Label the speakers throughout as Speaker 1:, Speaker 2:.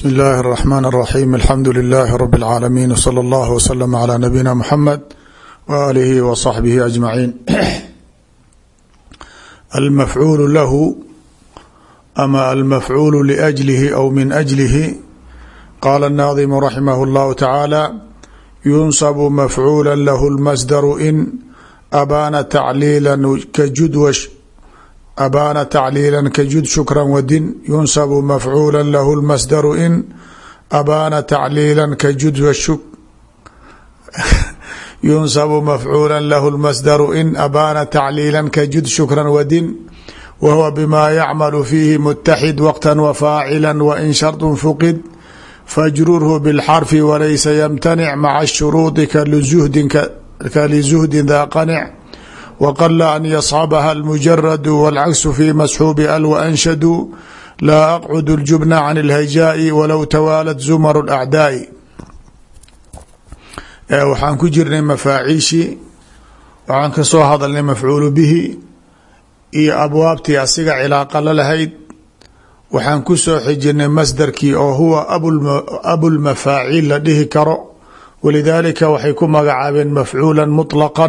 Speaker 1: bsm اllahi الرحmn الرaxيm alxamdu لilaahi rb اlcaalamiin wslى اllah wslm عlى nabiyina mxamed waalihi wa صaxbihi ajmaciin almafcuulu lahu ama almafcuulu liأjlihi aw min أjlihi qaala الnaadimu raximah اllahu tacaala yunsabu mafcuula lahu اlmasdaru in abaana tacliila kajudwa abaana tacliila kajud shukra wadin yunsabu mafcuula lahu lmasdaru in abaana tacliila kajud yunsabu mafcuula lahu lmasdaru in abaana tacliila kajud shukra wadin wa huwa bima yacmalu fiihi mutaxid waqta wafaacila wain sharط fuqid fajrurhu bاlxarfi walaysa ymtanic maca shuruudi kalizuhdin daa qanic wqala an yasxabaha almujaradu wاlcagsu fi masxuubi al waanshadu laa aqcud اljubna can اlhajaaءi walow tawaalat zumar اacdaai waxaan ku jirnay mafaaciishii waxaan ka soo hadalnay mafcuulu bihi iyo abwaabtii asiga cilaaqa la lahayd waxaan ku soo xijirnay masdarkii oo huwa abulmafaaciil la dhihi karo walidaalika waxay ku magacaabeen mafcuula muطlaqa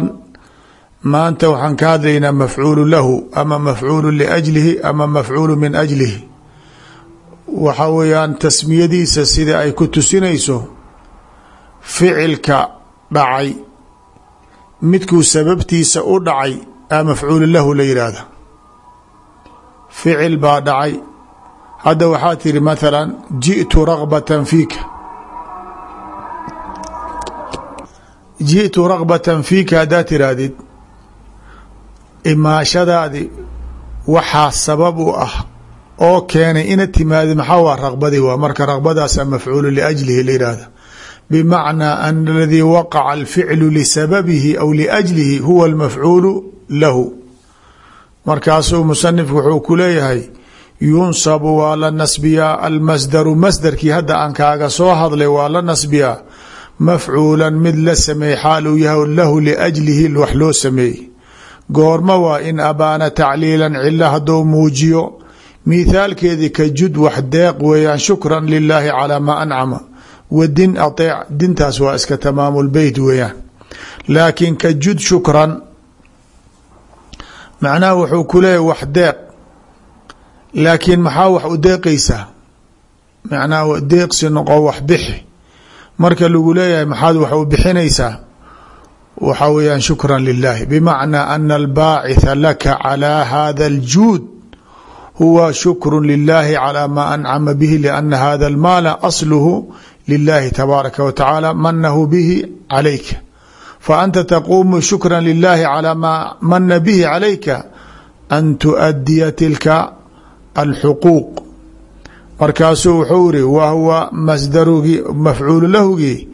Speaker 1: maanta waxaan ka hadlaynaa mafcuulu lahu ama mafcuulu liajlihi ama mafcuulu min ajlihi. Waxa weeyaan tasmiyadiisa sida ay ku tusinayso ficilka dhacay midkuu sababtiisa u dhacay a mafcuulu lahu la yidhaahda ficil baa dhacay. Hadda waxaa tihi mathala jiئtu ragbata fiika. Jiئtu ragbata fiika haddaad tiraahdid imaashadaadi waxaa sabab u ah oo keenay ina timaadi maxaa waa raqbadi waa marka raqbadaasa mafcuulu liajlihi la yihahda bimacnaa an aladii waqaca alficlu lisababihi aw liajlihi huwa almafcuulu lahu. Markaasuu musanifku wuxuu ku leeyahay yunsabu waa la nasbiyaa almasdaru masdarkii hadda aan kaaga soo hadlay waa la nasbiyaa mafcuulan mid la sameeyey xaal uu yahay lahu liajlihi wax loo sameeyey goorma waa in abaana tacliilan cilo hadduu muujiyo. Mithaalkeedii ka jud wax deeq weeyaan shukran lilaahi calaa maa ancama wadin ateec dintaas waa iska tamaamu lbeyt weeyaan. Laakiin ka jud shukran. Macnaha wuxuu ku leeyahy wax deeq. Laakiin maxaa wax u deeqaysaa? Macnaha deeqsi noqo wax bixi. Marka lagu leeyahay maxaad wax u bixinaysaa waxaa weyaan shukra lilahi bmacnaa ana albaacitha laka calى hada اljuud huwa shukru lilahi calى ma ancama bihi lana hada اlmaala asluhu lilahi tabaaraka wa tacaala manahu bihi calayka faanta taquumu shukra lilahi calى ma mana bihi calayka an tuadiya tilka alxuquuq markaasuu wuxuu iri wa huwa masdarugii mafcuulu lahugii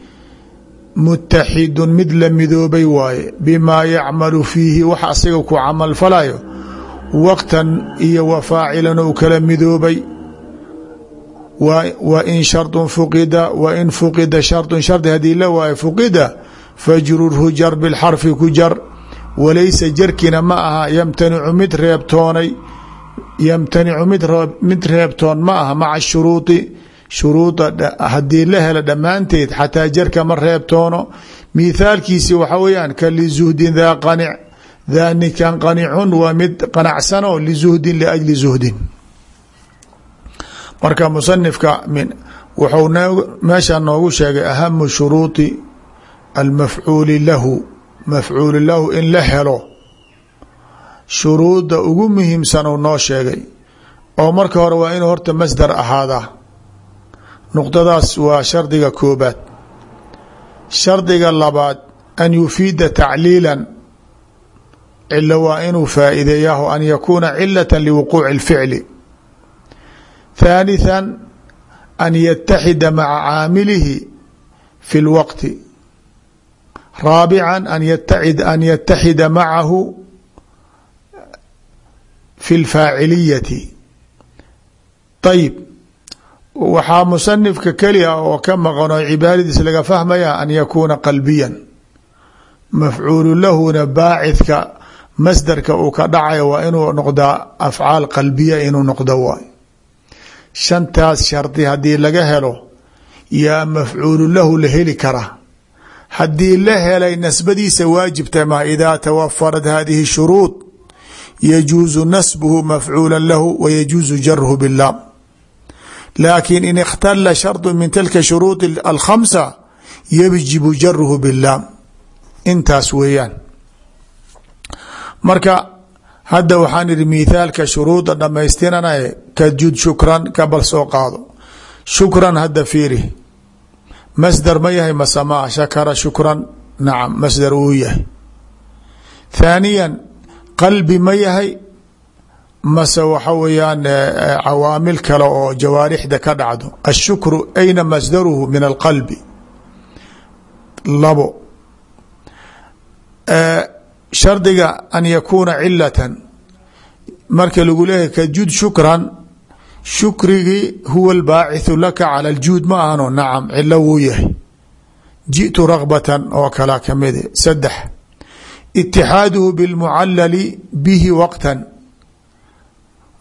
Speaker 1: mutaxidun mid la midoobay waaye bimaa yacmalu fiihi wax asaga ku camal falayo waqtan iyo wa faacilan uu kala midoobay. Wa in sharطu fuqida wa in fuqida sharطu shardi haddii la waayo fuqida fajrurhu jar bilxarfi ku jar walaysa jarkina ma aha yamtanicu mid mid reebtoon ma aha maca shuruudi shuruuda haddii la helo dhammaanteed xataa jarka ma reebtoono. Mithaalkiisi waxa weeyaan ka lizuhdin daa qanic daanikan qanicun waa mid qanacsano lizuhdin liajli zuhdin marka musanifka wuxuu meesha noogu sheegay ahamu shuruudi almafcuuli lahu mafcuuli lahu in la helo. Shuruuda ugu muhiimsan uu noo sheegay oo marka hore waa inuu horta masdar ahaadaa nuqdadaas waa shardiga koobaad shardiga labaad an yufiida tacliila cilo waa inuu faa'iideeyaho an yakuuna cilata liwuquuci اlficli ثaalitثa an yataxida maca caamilihi fi اlwaqti raabica an yataxida macahu fi اlfaaciliyati ayb waxaa musanifka keliga oo ka maqan oo cibaadadiis laga fahmaya an yakuuna qalbiyan. Mafcuulu lahuna baacidka masdarka uu ka dhacayo waa inuu noqdaa afcaal qalbiya inuu noqdo waay shantaas shardi haddii laga helo yaa mafcuulu lahu la heli karaa haddii la helay nasbadiisa waajibta ma idaa tawafarad hadihi shuruud yajuusu nasbuhu mafcuula lahu wa yajuusu jaruhu bilaam laakiin in ikhtala shardu min tilka shuruud alkhamsa yajibu jaruhu bilaam intaas weeyaan marka hadda waxaan ihi mithaalka shuruuda dhamaystiranaye ka jud shukran kabal soo qaado shukran hadda fiiri masdar ma yahay masamaa shakara shukran nacam masdar wuu yahay thaaniyan qalbi ma yahay mase waxa weeyaan cawaamil kale oo jawaarixda ka dhacdo. Ashukru ayna masdaruhu min alqalbi. Labo. Shardiga an yakuuna cilatan marka lagu leeyahy kajud shukran shukrigii huwa albaaciثu laka cala aljuud ma ahano nacam cilo wuu yahay. Jiئtu ragbatan oo kala kamide saddex itixaaduhu bilmucalali bihi waqtan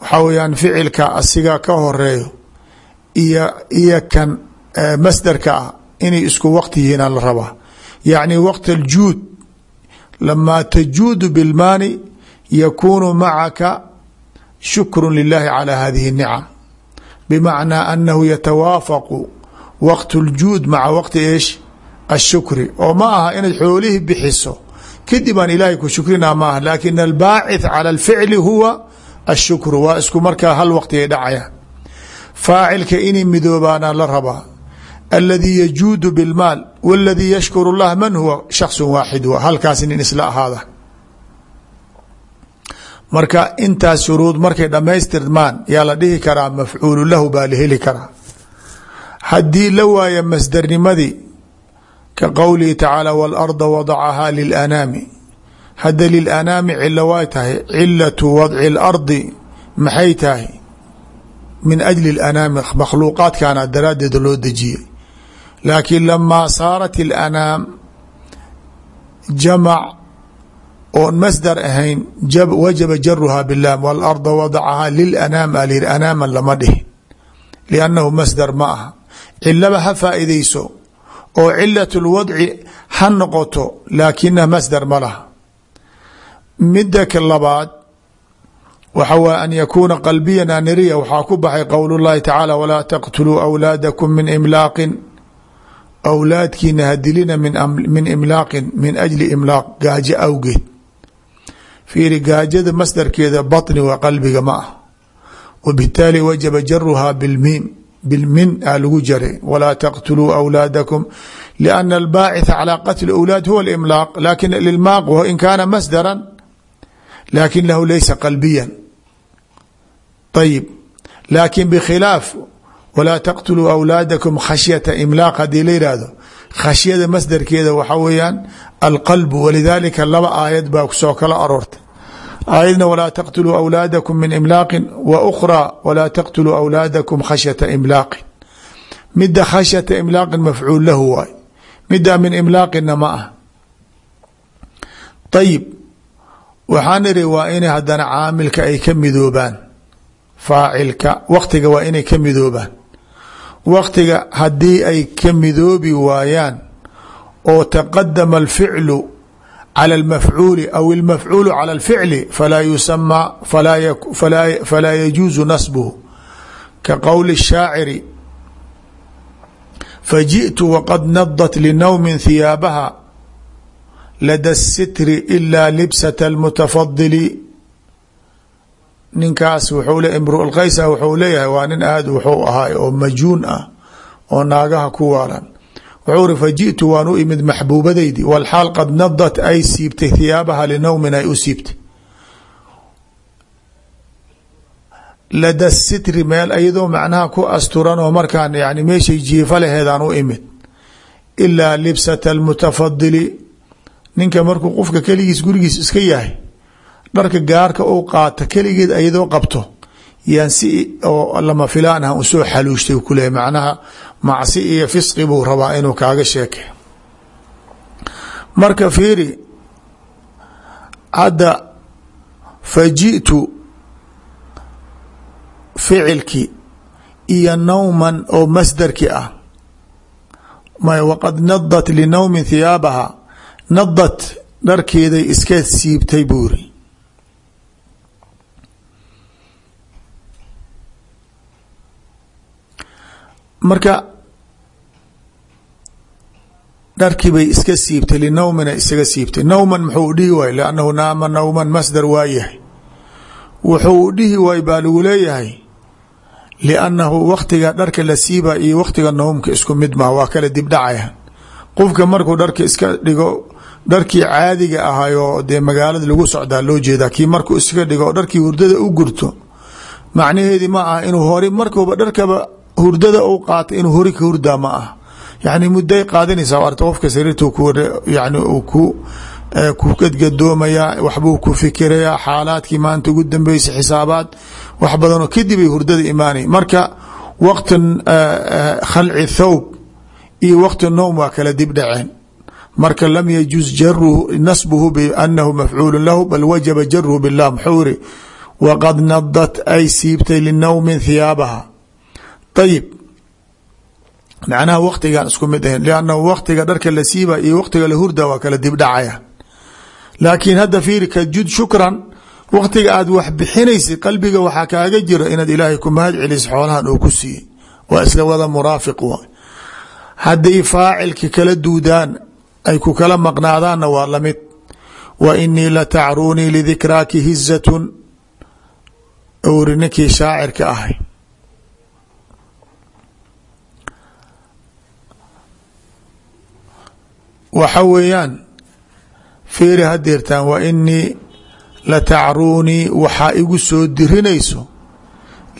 Speaker 1: waxaa weyaan ficilka asiga ka horeeyo iyo iyo kan masdarka ah inay isku waqti yihiina la rabaa yacni waqt aljuud lama tajuudu bilmaani yakunu macaka shukru lilahi calى hadihi الnicam bmacnaa anahu yatawaafaqu waqt اljuud maca waqti eesh ashukri oo ma aha inaad xoolihii bixiso kadib aan ilaahay ku shukrina maaha lakin albaacith calى اlficli huwa ashukru waa isku markaa hal waqtigay dhacaya faacilka inay midoobaanaa la rabaa aladii yajuudu bilmaal waladii yashkuru llah man huwa shaksu waaxid wa halkaas nin isla ahaada marka intaas shuruud markay dhammaystirmaan yaa la dhihi karaa mafcuulu lahu baa la heli karaa haddii la waaya masdarnimadii ka qowlihi tacaala waalarda wadacahaa lilanaami hadda lilanaami cilo way tahay cilatu wadci lardi maxay tahay? Min ajli lanaami makhluuqaadkaana daraaddeed loo dejiyey. Laakiin lamaa saarat ilanaam jamac oon masdar ahayn wajaba jaruhaa bilaam walarda wadacahaa lilanaam a lyiri anaaman lama dhihin. Liannahu masdar ma aha. Cilaba ha faa'iidayso oo cilat lwadci ha noqoto laakina masdar ma laha mida ka labaad waxa waye an yakuuna qalbiyan aniriya waxaa ku baxay qowl اllahi tacaala walaa taqtuluu awlaadakum min imlaaqin awlaadkiina hadilina min imlaaqin min ajli imlaaq gaajo awgeed fiiri gaajada masdarkeeda baطni waa qalbiga ma ah wbitaali wajaba jaruhaa bilmiim bilmin aa lagu jaray walaa taqtuluu awlaadakum liana albaaciثa calى qatli awlaad huwa اlimlaaq lakin ilmaaq in kaana masdara laakiin lahu laysa qalbiyan ayib laakin bkhilaaf walaa taqtuluu awlaadakum khashyata imlaaq haddii la yihahdo khashyada masdarkeeda waxa weeyaan alqalbu walidaalika laba aayad baa ku soo kala aroortay aayadna walaa taqtuluu awlaadakum min imlaaqin wa ukhraa walaa taqtuluu awlaadakum khashyata imlaaqin mida khashyata imlaaqin mafcuul lahu waay middaa min imlaaqina ma ah ayib waxaan iri waa inay haddana caamilka ay ka midoobaan faacilka waktiga waa inay ka midoobaan waktiga haddii ay ka midoobi waayaan oo taqadama alficlu calى اlmafcuuli aw اlmafcuulu calى اlficli falaa yusamaa falaa yajuuzu nasbuhu ka qowli الshaaciri fajiئtu waqad nadat linowmi hiyaabaha lada sitri ilaa libsat almutafadili ninkaas wuxuu le imru alkaysa wuxuu leeyahay waa nin aada wuxuu ahaa oo majuun ah oo naagaha ku waalan wuxuu ri faji'tu waan u imid maxbuubadaydi walxaal qad nadat ay siibtay thiyaabaha linowmin ay u siibtay lada sitri meel iyadoo macnaha ku asturan oo markaan yani meeshay ninka markuu qofka keligiis gurigiis iska yahay dharka gaarka uu qaata keligeed ayadoo qabto yaan si oo lama filaan ah u soo xaluushtay kuleeya macnaha macsi iyo fisqi buu rabaa inuu kaaga sheeke. Marka fiiri hadda faji'tu ficilkii iyo nawman oo masdarki ah. Waqad nadat linawmin thiyaabaha nadat dharkeeday iska siibtay buuri marka dharkii bay iska siibtay linawmina isaga siibtay nawman muxuu dhihi waay lannahu naama nawman masdar waa yahay wuxuu dhihi waay baa lagu leeyahay liannahu waktiga dharka la siiba iyo waktiga nawmka isku mid maha waa kala dibdhacaya qofka markuu dharka iska dhigo dharkii caadiga ahayoo dee magaalada lagu socdaa loo jeedaa kii markuu iska dhigo dharkii hurdada u gurto macnaheedi ma aha inuu hori markuuba dharkaba hurdada u qaata inuu hori ka hurdaa ma ah yani mudday qaadanaysaa arta qofka sariirta yani uu ku ku gadgadoomaya waxbuu ku fikirayaa xaalaadkii maanta ugu dambeysay xisaabaad wax badanoo kadib ay hurdada imaanay. Marka waqti khalci thawb iyo waqti nowm waa kala dib dhaceen marka lam yajuz jaruhu nasbuhu bianahu mafcuulu lahu bal wajaba jaruhu bilah muxuu iri waqad nadat ay siibtay linowmin thiyaabaha. Ayib macnaha waktigan isku mid ahayn. Liannahu waktiga dharka la siiba iyo waktiga la hurda waa kala dibdhacaya laakiin hadda fiiri ka jud shukran waktiga aad wax bixinaysa qalbiga waxaa kaaga jira inaad ilaahay ku mahad celis xoolahan uu ku siiyey. Waa isla wada muraafiq wa hadday faacilka kala duudaan ay ku kala maqnaadaanna waa la mid wa inii latacruunii lidikraaki hizatun uri ninkii shaacirka ahay. Waxa weeyaan fiiri hadeertaan wa inii latacruunii waxaa igu soo dirinayso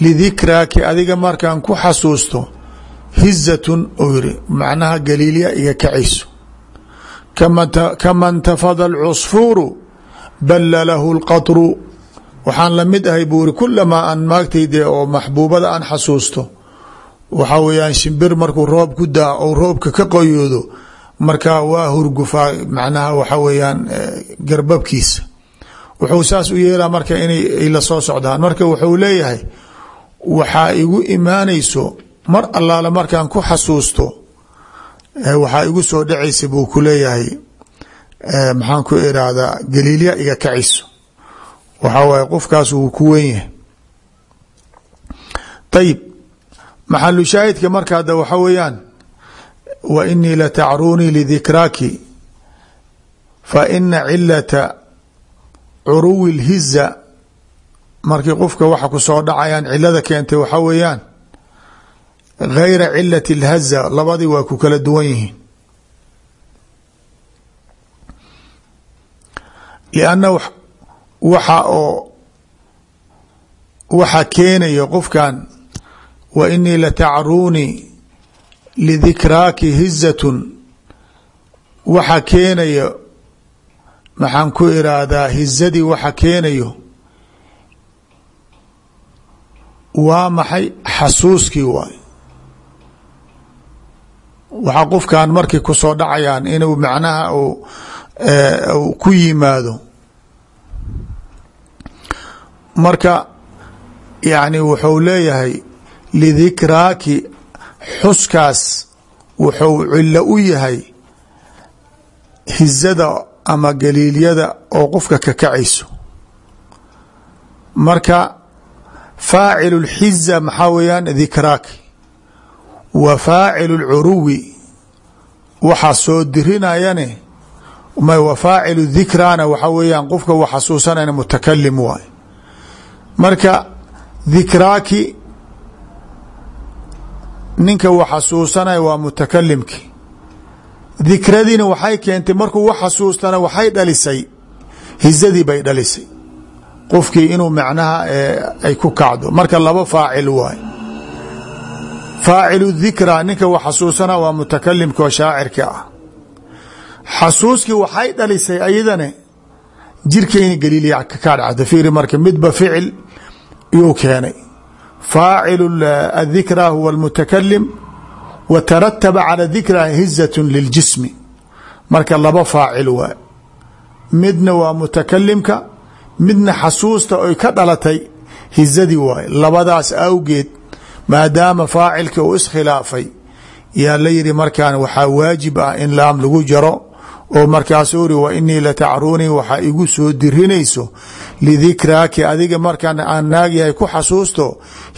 Speaker 1: lidikraaki adiga markaan ku xasuusto hizatun uu macnaha galiilya iga kacayso kama ntafada alcusfuuru balla lahu lqatru waxaan la mid ahay buu iri kulamaa aan maagtayde oo maxbuubada aan xasuusto. Waxaa weeyaan shimbir markuu roob ku daa ou roobka ka qoyoodo marka waa hurgufaa macnaha waxa weeyaan garbabkiisa wuxuu saas u yeelaa marka inay la soo socdaan. Marka wuxuu leeyahay waxaa igu imaanayso mar allaale markaan ku xasuusto waxaa igu soo dhacaysa buu ku leeyahay maxaan ku irahdaa galiilya iga kacayso waxaa waaye qofkaas wuu ku wen yahay. Ayib maxalu shaahidka marka hadda waxa weeyaan wa inii latacruunii lidikraaki fa ina cilata curuwi lhiza markii qofka waxa ku soo dhacayaan cilada keentay waxa weeyaan gayra cilati اlhaza labadii waa ku kala duwan yihiin lianna waxa oo waxa keenaya qofkan wa inii latacruunii lidikraaki hizatun waxa keenaya maxaan ku iraahdaa hizadii waxa keenayo waa maxay xasuuskii waay waxaa qofkan markay ku soo dhacayaan inuu macnaha u ku yimaado. Marka yani wuxuu leeyahay lidikraaki xuskaas wuxuu cilo u yahay hizada ama galiilyada oo qofka ka kacayso. Marka faacilu اlxiza maxaa weeyaan dikraaki wa faacilu اlcuruwi waxaa soo dirinayane wa faacilu dikrana waxa weeyaan qofka wa xasuusanayna mutakalim waay. Marka dikraaki ninka wa xasuusanaya waa mutakalimki dikradiina waxay keentay markuu wax xasuustana waxay dhalisay hizadii bay dhalisay. Qofkii inuu macnaha ay ku kacdo. Marka laba faacil waay faacilu dikra ninka wax xasuusana waa mutakalimka oo shaacirka ah. Xasuuskii waxay dhalisay ayadane jirkeyni galiilya ka dhacda fiiri marka midba ficil yuu keenay. Faacilu adikra huwa almutakalim wa tarataba cala dikra hizat liljismi marka laba faacil waay. Midna waa mutakalimka midna xasuusta oy ka dhalatay hizadii waay. Labadaas awgeed maadaama faacilka uu iskhilaafay yaa la yihi markaan waxaa waajib ah in laam lagu jaro oo markaasuu uri wa inii latacruunii waxaa igu soo dirinayso lidikraaki adiga markaan aan naagyahay ku xasuusto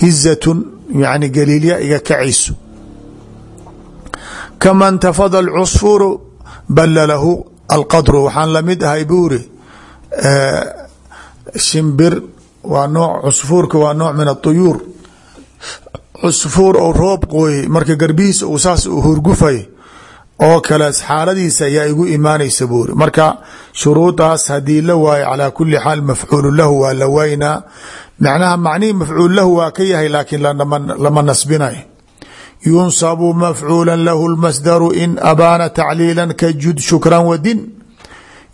Speaker 1: hizatun yani galiilya iga kacayso. Kama intafada alcusfuuru balla lahu alqadru. Waxaan la mid ahay shimbir waa nooc cusfuurka waa nooc min aطuyuur cusfuur ou roob qooyey marka garbihiisa uu saas u hurgufay oo kale xaaladiisa ayaa igu imaanaysa buuri. Marka shuruudaas haddii la waayo calaa kuli xaal mafcuulu lahu waa la macnaha macnihii mafcuul lahu waa ka yahay laakiin lama nasbinayo yunsabu mafcuula lahu lmasdaru in abaana tacliila kajud shukran wadin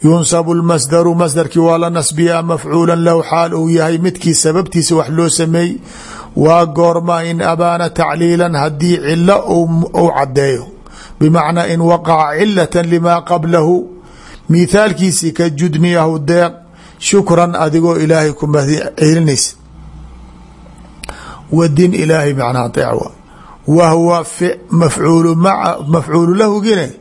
Speaker 1: yunsabu lmasdaru masdarkii waa la nasbiyaa mafcuula lahu xaal uu yahay midkii sababtiisa wax loo sameey waa goorma in abaana tacliilan haddii cilo uu cadeeyo bmacnaa in waqaca cilata lima qablahu. Mithaalkiisii ka judniyahu deeq shukran adigoo ilaahay ku celinaysa wadin ilaahay macnaha deecwa wa huwa mafcuulu lahugine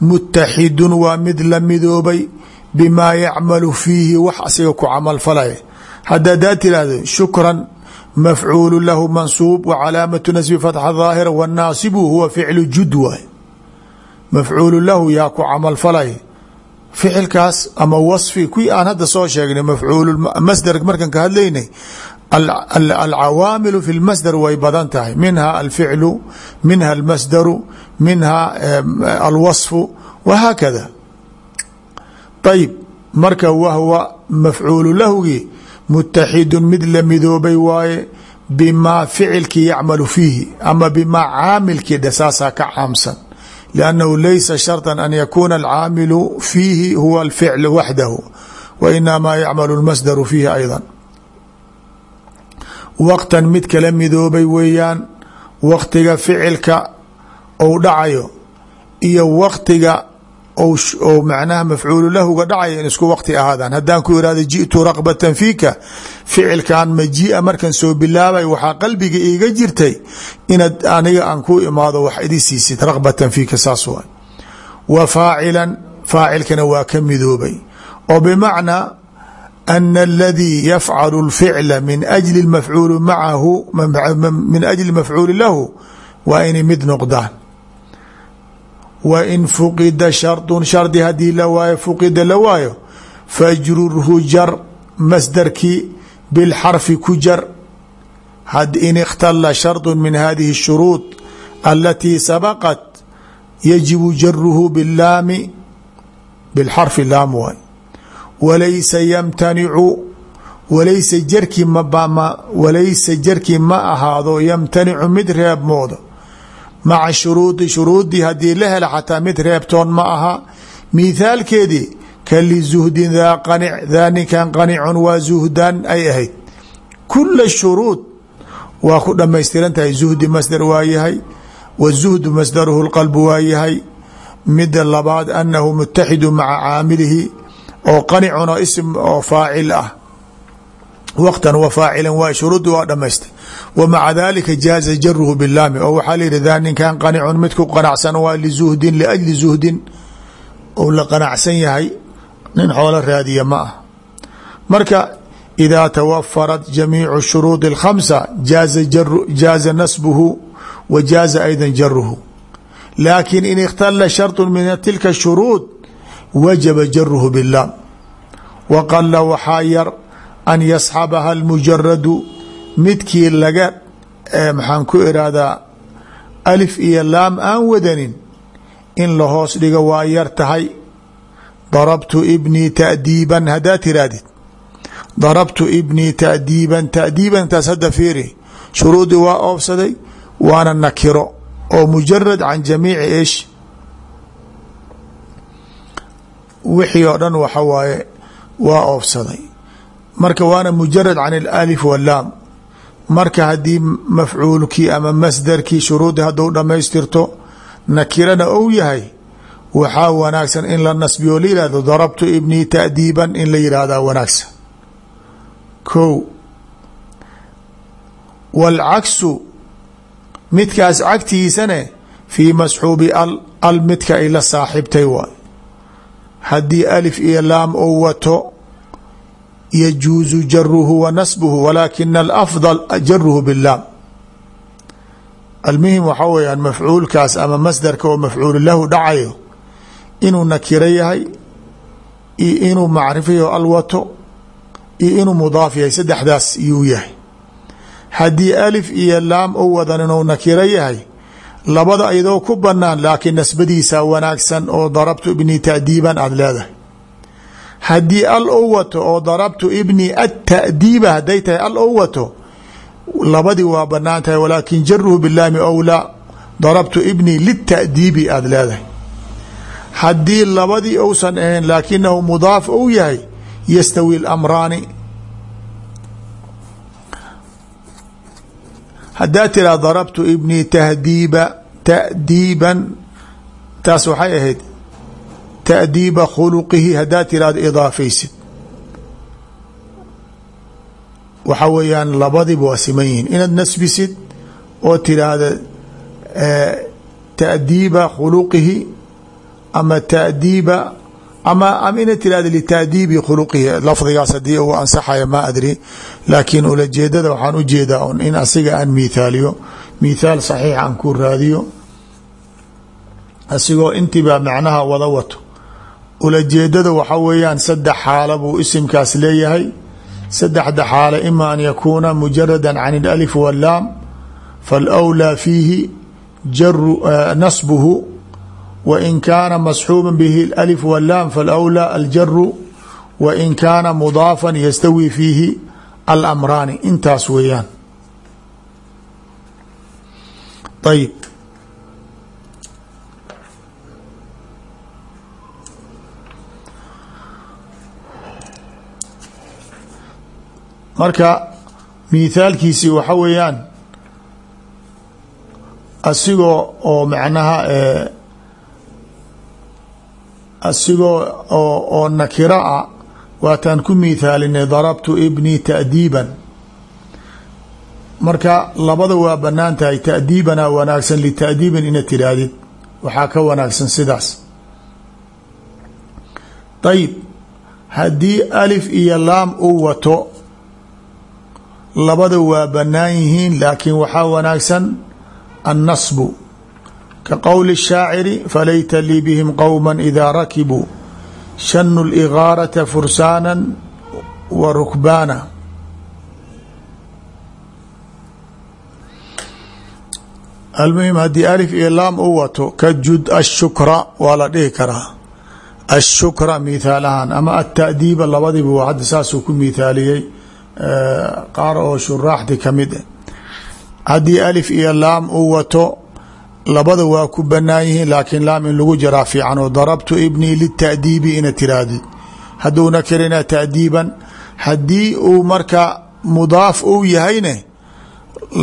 Speaker 1: mutaxidun waa mid la midoobay bimaa yacmalu fiihi wax asiga ku camal falaya hadda hadaa tirahdo shukran mafcuulu lahu mansuub wa calaamatu nasbi fatxa daahira wanaasibu huwa ficlu jud waay mafcuulu lahu yaa ku camal falay ficilkaas ama wasfi kuwii aan hadda soo sheegnay mafcuul masdar markan ka hadlaynay alcawaamilu fi lmasdar way badan tahay minha alficlu minha almasdaru minha alwasfu wahaakada ayib marka wahwa mafcuulu lahugii mutaxidu mid la midoobay waaye bimaa ficilkii yacmalu fiihi ama bimaa caamilkii dhe saasaa ka caamsan liannahu laysa sharطa an yakuuna alcaamilu fiihi huwa alficl waxdahu wa inamaa yacmalu اlmasdaru fiihi ayda waqtan mid kala midoobay weeyaan waqtiga ficilka ou dhacayo iyo waqtiga ou macnaha mafcuulu lahuga dhacayo in isku waqti ahaadaan. Haddaan ku irahdo jiئtu raqbata fiika ficilkan majii'a markan soo bilaabay waxaa qalbiga iiga jirtay inaad aniga aan ku imaado wax idi siisid raqbatan fiika saas waay. Wa faacilan waa ka midoobay. Oo bimacnaa ana aladii yafcalu اlficla min ajli mafcuuli macahu min ajli mafcuuli lahu waa inay mid noqdaan wa in fuqida shardun shardi haddii la waayo fuqida la waayo fajrurhu jar masdarkii bilxarfi ku jar in ikhtala shardu min hadihi الshuruud alatii sabaqat yajibu jaruhu bilaami bilxarfi laam waay walaysa yamtanicu walaysa jarkii walaysa jarkii ma ahaado yamtanicu mid reebmooda maca shuruudi shuruudii haddii la hela xataa mid reebtoon ma aha. Mithaalkeedii kali zuhdin daa qanic daa ninkan qanicun waa zuhdan ay ahayd. Kula shuruud waa ku dhamaystiran tahay zuhdi masdar waa yahay wazuhdu masdaruhu lqalbu waa yahay. Mida labaad anahu mutaxidu maca caamilihi oo qanicuna ism oo faacil ah. Waqtan wa faacilan waay shuruuddi waa dhamaystay wa maca dalika jaaza jaruhu bilaami oo waxaa la yihi daa ninkan qanicun mid ku qanacsan waa lizuhdin liajli zuhdin. Ou la qanacsan yahay nin xoolo raadiya ma ah. Marka idaa tawafarat jamiicu shuruudi اlkhamsa jaaza nasbuhu wa jaaza ayda jaruhu laakin in ikhtala sharطu min tilka shuruud wajaba jaruhu bilaam wa qala waxaa yar an yasxabaha almujaradu midkii laga maxaan ku irahdaa alif iyo laam aan wadanin in la hoos dhigo waa yar tahay. Darabtu ibnii taadiiban haddaa tirahdid. Darabtu ibnii taadiiban taadiiban taas hadda fiiri. Shuruudii waa oobsaday waana nakiro oo mujarad can jamiici ish. Wixii oo dhan waxa waaye waa oobsaday marka waana mujarad can alif walaam marka haddii mafcuulkii ama masdarkii shuruudii hadduu dhammaystirto nakirana ou yahay waxaa wanaagsan in la nasbiyo la yihahdo darabtu ibnii taadiiban in la yihahdaa wanaagsan. Ko wاlcaksu midkaas cagtigiisane fii masxuubi al al midka ay la saaxibtay waay. Haddii alif iyo laam ou wato yajuusu jaruhu wa nasbuhu walaakina alafdal jaruhu bilaam almuhim waxaa weyaan mafcuulkaas ama masdarka oo mafcuulu lahu dhacayo. inuu nakiro yahay iyo inuu macrifayo al wato iyo inuu mudaaf yahay saddexdaas yuu yahay. Haddii alif iyo laam u wadan inuu nakiro yahay labada ayadoo ku banaan laakiin nasbadiisa wanaagsan oo darabtu ibni ta'diiban aada leedahay haddii al u wato oo darabtu ibni ata'diiba hadday tahay al u wato labadii waa bannaan tahay walaakin jaruhu bilaami owlaa darabtu ibni lita'diibi aada leedahay. Haddii labadii ousan ahayn laakinahu mudaaf ou yahay yastawi lamraani haddaa tiraa darabtu ibnii tahdiiba ta'diiban taas waxay ahayd ta'diiba khuluqihi haddaa tiraahdo idaafaysid waxa weeyaan labadiba waa siman yihiin inaad nasbisid oo tiraahda ta'diiba khuluqihi ama ta'diiba ama ama inaad tirahda lita'diibi khuluqihi lafdigaas haddii uu ansaxaya ma adri laakiin ulajeedada waxaan u jeedaa un in asiga aan miithaaliyo miithaal saxiix aan ku raadiyo asigoo intiba macnaha wada wato ulajeedada waxaa weeyaan saddex xaalo buu isimkaas leeyahay. Saddexda xaalo ima an yakuuna mujaradan can ilif wallaam falwlaa fiihi eh, nasbuhu wain kaana masxuuban bihi alif wallaam falwlaa aljaru wain kaana mudaafan yastawi fiihi alamraani. Intaas weeyaan. Ayb marka miithaalkiisii waxa weeyaan asigoo oo macnaha asigoo oo oo nakiro ah waataan ku miithaalinay darabtu ibnii ta'diiban. Marka labada waa bannaan tahay ta'diibana wanaagsan lita'diibin ina tiraahdid waxaa ka wanaagsan sidaas. Ayib haddii alif iyo laam uu wato labada waa bannaan yihiin laakiin waxaa wanaagsan annasbu. Ka qowli الshaaciri falayta lii bihim qowma idaa rakibuu shanu ligaarata fursaana wa rukbaana. Almuhim haddii alif iyo laam u wato kajud ashukra waa la dhihi karaa. Ashukra mihaalahan ama ataadiiba labadiiba hadda saasuu ku miaaliyey qaar oo shuraaxdi ka mid ah haddii alif iyo laam uu wato labada waa ku banaan yihiin laakiin laam in lagu jaraa fiican oo darabtu ibnii lita'diibi ina tiraahdi hadduu nakirina ta'diiban haddii uu marka mudaaf uu yahayne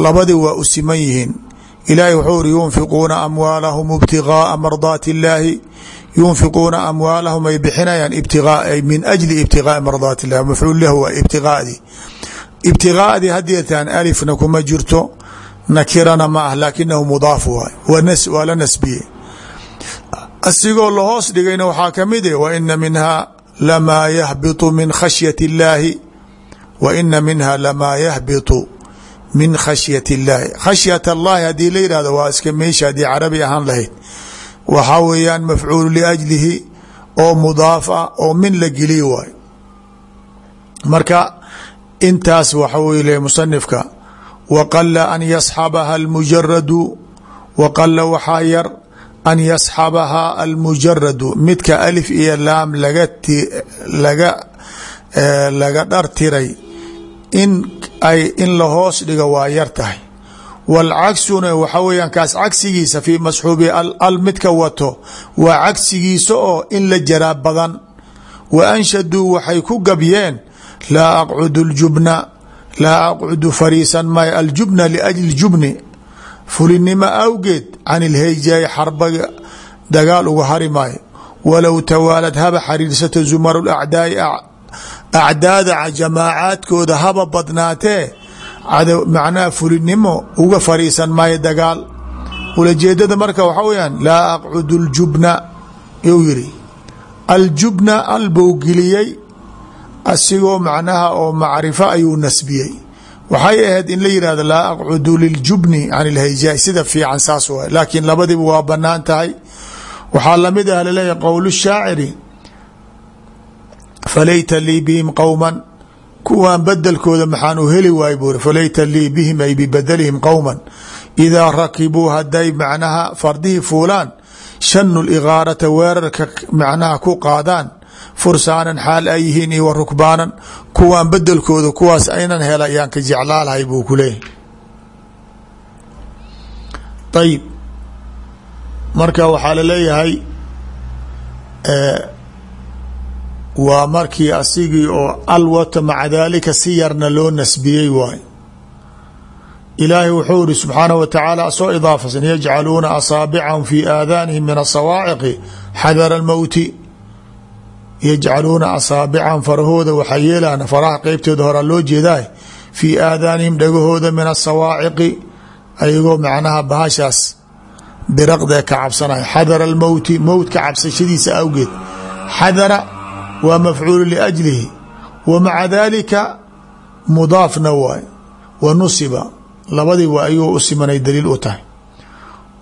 Speaker 1: labadi waa u siman yihiin. Ilaahi wuxuu uri yunfiquuna amwaalahum ibtigaaa mardaati illaahi yunfiquuna amwaalahum ay bixinayaan min ajli ibtigaai mardaati illahi mafcuul lahu waa ibtigaadii ibtigaadii hadeetaan alifna kuma jirto nakirana ma ah laakinahu mudaaf waay waa la nasbiye asigoo lahoos dhigayna waxaa ka mid eh wa ina minha lamaa yahbitu min khashyati illaahi wa ina minha lamaa yahbitu min khashyati illaahi khashyat allahi haddii la yihahdo waa iska meesha haddii carabi ahaan lahayd waxaa weeyaan mafcuulu liajlihi oo mudaaf ah oo min la geliy waay marka intaas waxa uu le musanifka waqala an yasxabaha almujaradu waqala waxaa yar an yasxabahaa almujaradu midka alif iyo laam laga laga laga dhartiray in ay in la hoos dhigo waa yar tahay wاlcagsuna waxa weeyaan kaas cagsigiisa fii masxuubi al midka wato waa cagsigiisa oo in la jaraa badan. Wa anshaduu waxay ku gabyeen laa aqcudu اljubna laa aqcudu fariisan maayo aljubna liajli jubni. Fulinimo awgeed can ilheyjaay xarbaga dagaal uga hari maayo walow tawaalad haba xariirsata zumaru acdaai acdaada jamaacaadkooda haba badnaatee macnaha fulinimo uga fariisan maayo dagaal. Ulajeedada marka waxaa weyaan laa aqcudu ljubna yuu yidhi. Aljubna albou geliyey asigoo macnaha oo macrifo ayuu nasbiyey. Waxay ahayd in la yihahdo laa aqcudu liljubni can ilhayjaa sida fiican saas waay. Laakiin labadiba waa bannaan tahay. Waxaa la mid ah laleeyahy qowl shaaciri falayta lii bihim qowma kuwaan bedelkooda maxaan u heli waay buuri. Falayta lii bihim ay bibadalihim qowma idaa rakibuu haday macnaha fardihii fuulaan shanu ligaarata weerarka macnaha ku qaadaan fursaanan xaal ay yihiin iyo wa rukbaanan kuwaan bedelkooda kuwaas aynan hela ayaan ka jeclaalahay buu ku leeyahy ayib marka waxaa la leeyahay waa markii asigii oo alwata maca daalika si yarna loo nasbiyey waay ilaahay wuxuu iri subxaanaه wa tacaala asoo idaafasan yajcaluuna asaabicahum fi aadaanihim min asawaaciqi xadara اlmowti yajcaluuna asaabicahum farahooda waxaa yeelaan faraha qeybtooda horaa loo jeedaa fii aadaanihim dhagahooda min asawaaciqi ayagoo macnaha bahashaas biraqdee ka cabsanaya. Xadara almowti mowtka cabsashadiisa awgeed. Xadara waa mafcuulu liajlihi wa maca dalika mudaafna waay. Wa nusiba. Labadii waa ayuu u simanay daliil u tahay.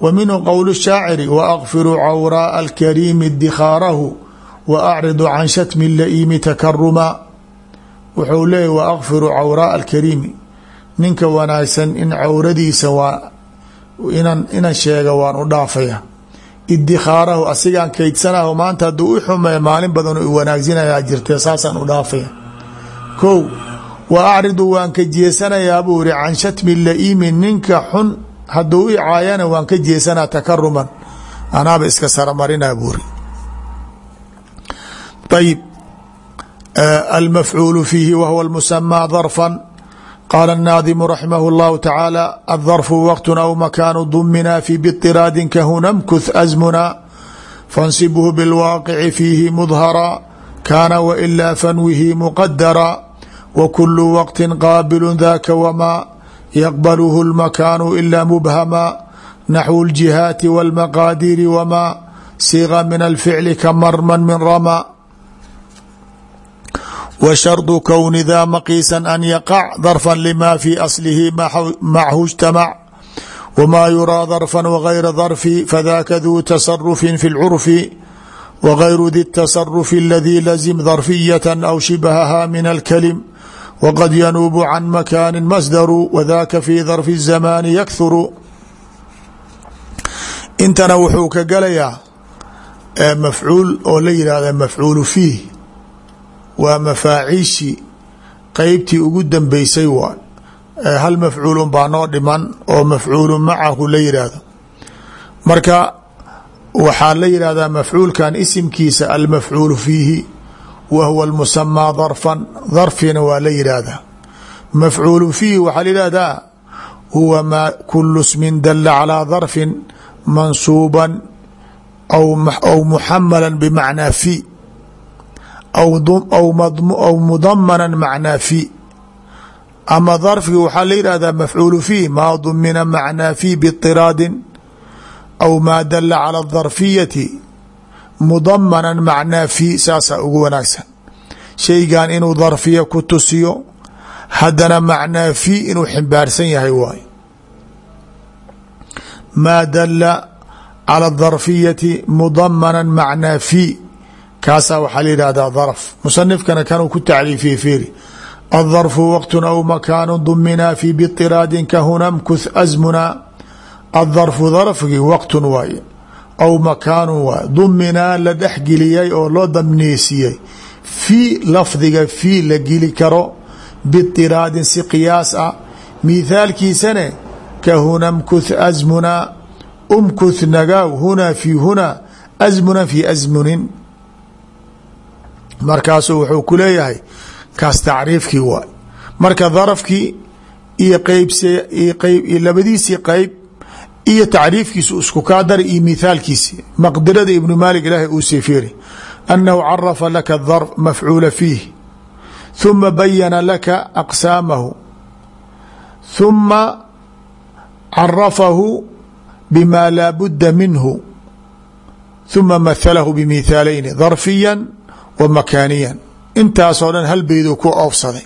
Speaker 1: Wa minhu qowl shaaciri wa akfiruu cawraaa alkariimi dikhaarahu wa acridu can shatmi la'iimi takaruma wuxuu leeyahy wa akfiruu cawraaa alkariimi. Ninka wanaagsan in cawradiisa waa inan inan sheega waan u dhaafaya idikhaarahu asigaan kaydsanaho maanta hadduu u xumeeya maalin badan u wanaagsinaya jirtee saasaan u dhaafaya kow wa acridu waan ka jeesanayaa buu iri can shatmi la'iimi ninka xun hadduu i caayana waan ka jeesanaa takaruman anaaba iska saramarinaa buuri ayib almafcuulu fiihi wa huwa darfan qaala الnaadimu raximah اllahu tacaala aلdarfu waqt aw makaanu dumina fi bطiraadin kahunamkuth azmuna fansibhu biاlwaaqici fiihi mudhara kaana wailaa fanwihi muqadara wkulu waqti qaabilu daka wmaa yaqbalhu اlmakaanu ila mubhama naxwu اljihaati wاlmaqaadiri wmaa siga min alficli ka marman min rama w shardu kowni daa maqiisa an yaqac darfa lima fi aslihi machu اjtamac wma yuraa darfa wgayra darfi fadaka duu tasarufi fi اlcurfi wgayru di tasarufi aladi lazim darfiyaة aw shibhaha min alkalim wqad yanuubu can makaani masdaru wadaka fi darfi الzamaani yakhuru intana wuxuu ka galayaa mafcuul oo la yihahda mafcuulu fiih waa mafaaciishii qeybtii ugu dambeysay waa hal mafcuulun baa noo dhiman oo mafcuulu macahu la yidhaahdo marka waxaa la yidhahdaa mafcuulkan isimkiisa almafcuulu fiihi wa huwa almusamaa darfan darfina waa la yidhaahdaa mafcuulu fiihi waxaa la yihahdaa huwa maa kulu smin dala calaa darfin mansuuban aw muxamala bimacnaa fi aw mudamana macnaa fi ama darfigi waxaa la yihahdaa mafcuulu fiih maa dumina macnaa fi biطiraadin aw maa dala cala اdarfiyati mudamana macnaa fi saasaa ugu wanaagsan shaygan inuu darfiya ku tusiyo haddana macnaa fi inuu ximbaarsan yahay waay maa dala cala اdarfiyati mudamana macnaa fi kaasaa waxaa la yidhaahdaa darf. Musanifkana kanuu ku tacriifiyey fiiri. Adarfu waqtun aw makaanu duminaa fi biiraadin kahuna mkuth asmunaa adarfu darfgii waqtun waaye aw makaanun waay duminaa la dhexgeliyay oo loo damniisiiyey fii lafdiga fii la geli karo biiraadin si qiyaas ah. Mithaalkiisane kahuna mkuth asmunaa umkuth nagaaw hunaa fii hunaa. Asmuna markaasuu wuxuu ku leeyahay kaas tacriifkii waay marka darafkii iyo qeybsqb labadiisii qeyb iyo tacriifkiisu isku kaa dari iyo mithaalkiisi. Maqdirada ibnu maalik ilaahay uu sifiiri annahu carafa laka adarf mafcuula fiih huma bayana laka aqsaamahu huma carafahu bima laa budda minhu huma mahalahu bimithaalayni darfiyan wa makaaniya intaasoo dhan hal beyduu ku oofsaday.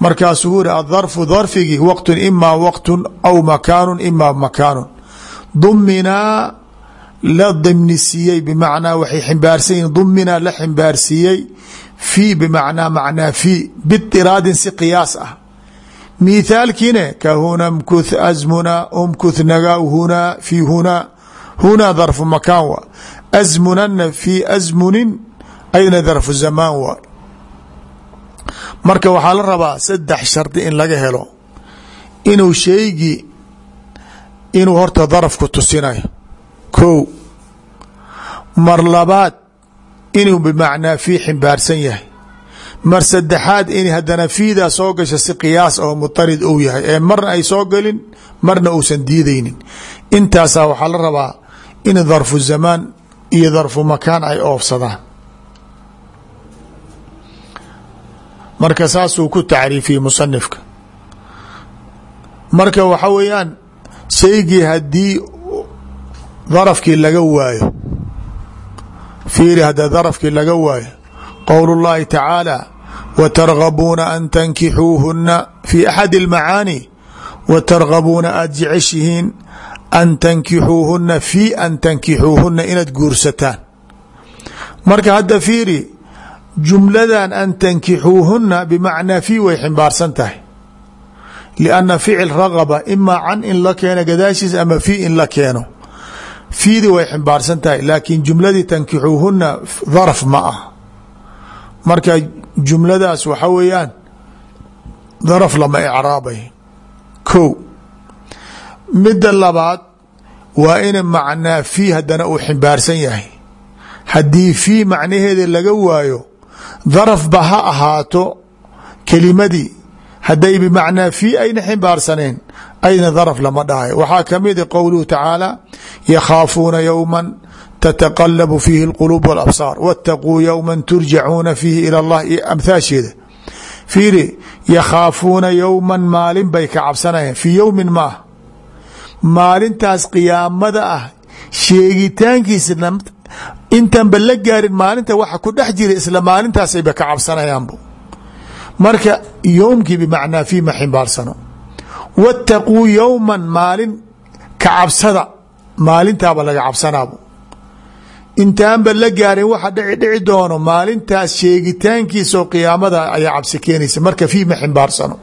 Speaker 1: Markaasuu uri adarfu darfigii waqtu ima waqtu aw makaanu ima makaanu duminaa la dimnisiiyey bimacnaa waxay ximbaarsan yihiin duminaa la ximbaarsiiyey fii bimacnaa macnaa fii biiraadin si qiyaas ah. Mithaalkiine ka huna mkuth azmuna umkuth naga hunaa fi hunaa hunaa darfu makaan wa. Azmunana fi azmunin ayna darfu zamaan wa. Marka waxaa la rabaa saddex shardi in laga helo inuu sheygii inuu horta darafku tusinayo. Ko mar labaad inuu bimacnaa fii ximbaarsan yahay. Mar saddexaad in haddana fiidaa soo gasha si qiyaas oo mutarid uu yahay. Ee marna ay soo gelin marna uusan diidaynin. Intaasaa waxaa la rabaa in darfu zamaan iyo darfu makaan ay oofsadaan marka saasuu ku tacriifiyey musanifka marka waxa weeyaan shaygii haddii darafkii laga waayo fiiri hadda darafkii laga waayo qowl اllahi tacaala watargabuuna an tankixuuhuna fi axadi اlmacaani watargabuuna aada jeceshihiin an tankixuuhuna fi an tankixuuhuna inaad guursataan. Marka hadda fiiri jumladan an tankixuuhuna bimacnaa fi way ximbaarsan tahay. Lianna ficil ragaba imaa can in la keeno gadaashiis ama fi in la keeno. Fiidii way ximbaarsan tahay laakiin jumladii tankixuuhuna daraf ma ah. Marka jumladaas waxa weeyaan daraf lama icraabay. Ko midda labaad waa in macnaa fi haddana uu ximbaarsan yahay. Haddii macnaheeda laga waayo darafba ha ahaato kelimadii hadday bimacnaa fii ayna ximbaarsaneen ayna daraf lama dhahay waxaa kamida qowluhu tacaala yakhaafuuna yowma tataqalabu fiihi اlquluub wاlabsaar waاtaquu yowma turjacuuna fiihi ilى اllah iyo amhaasheeda fiiri yakhaafuuna yowman maalin bay ka cabsanayaan fii yowmin maah maalintaas qiyaamada ah sheegitaankiisa intanba la gaarin maalinta waxa ku dhex jira isla maalintaasayba ka cabsanayaanbu. Marka yowmkii bimacnaa fii ma ximbaarsano waataquu yowman maalin ka cabsada maalintaaba laga cabsanaabu. Intaanba la gaarin waxa dhici dhici doono maalintaas sheegitaankiisaoo qiyaamada ayaa cabsi keenaysa. Marka fii ma ximbaarsano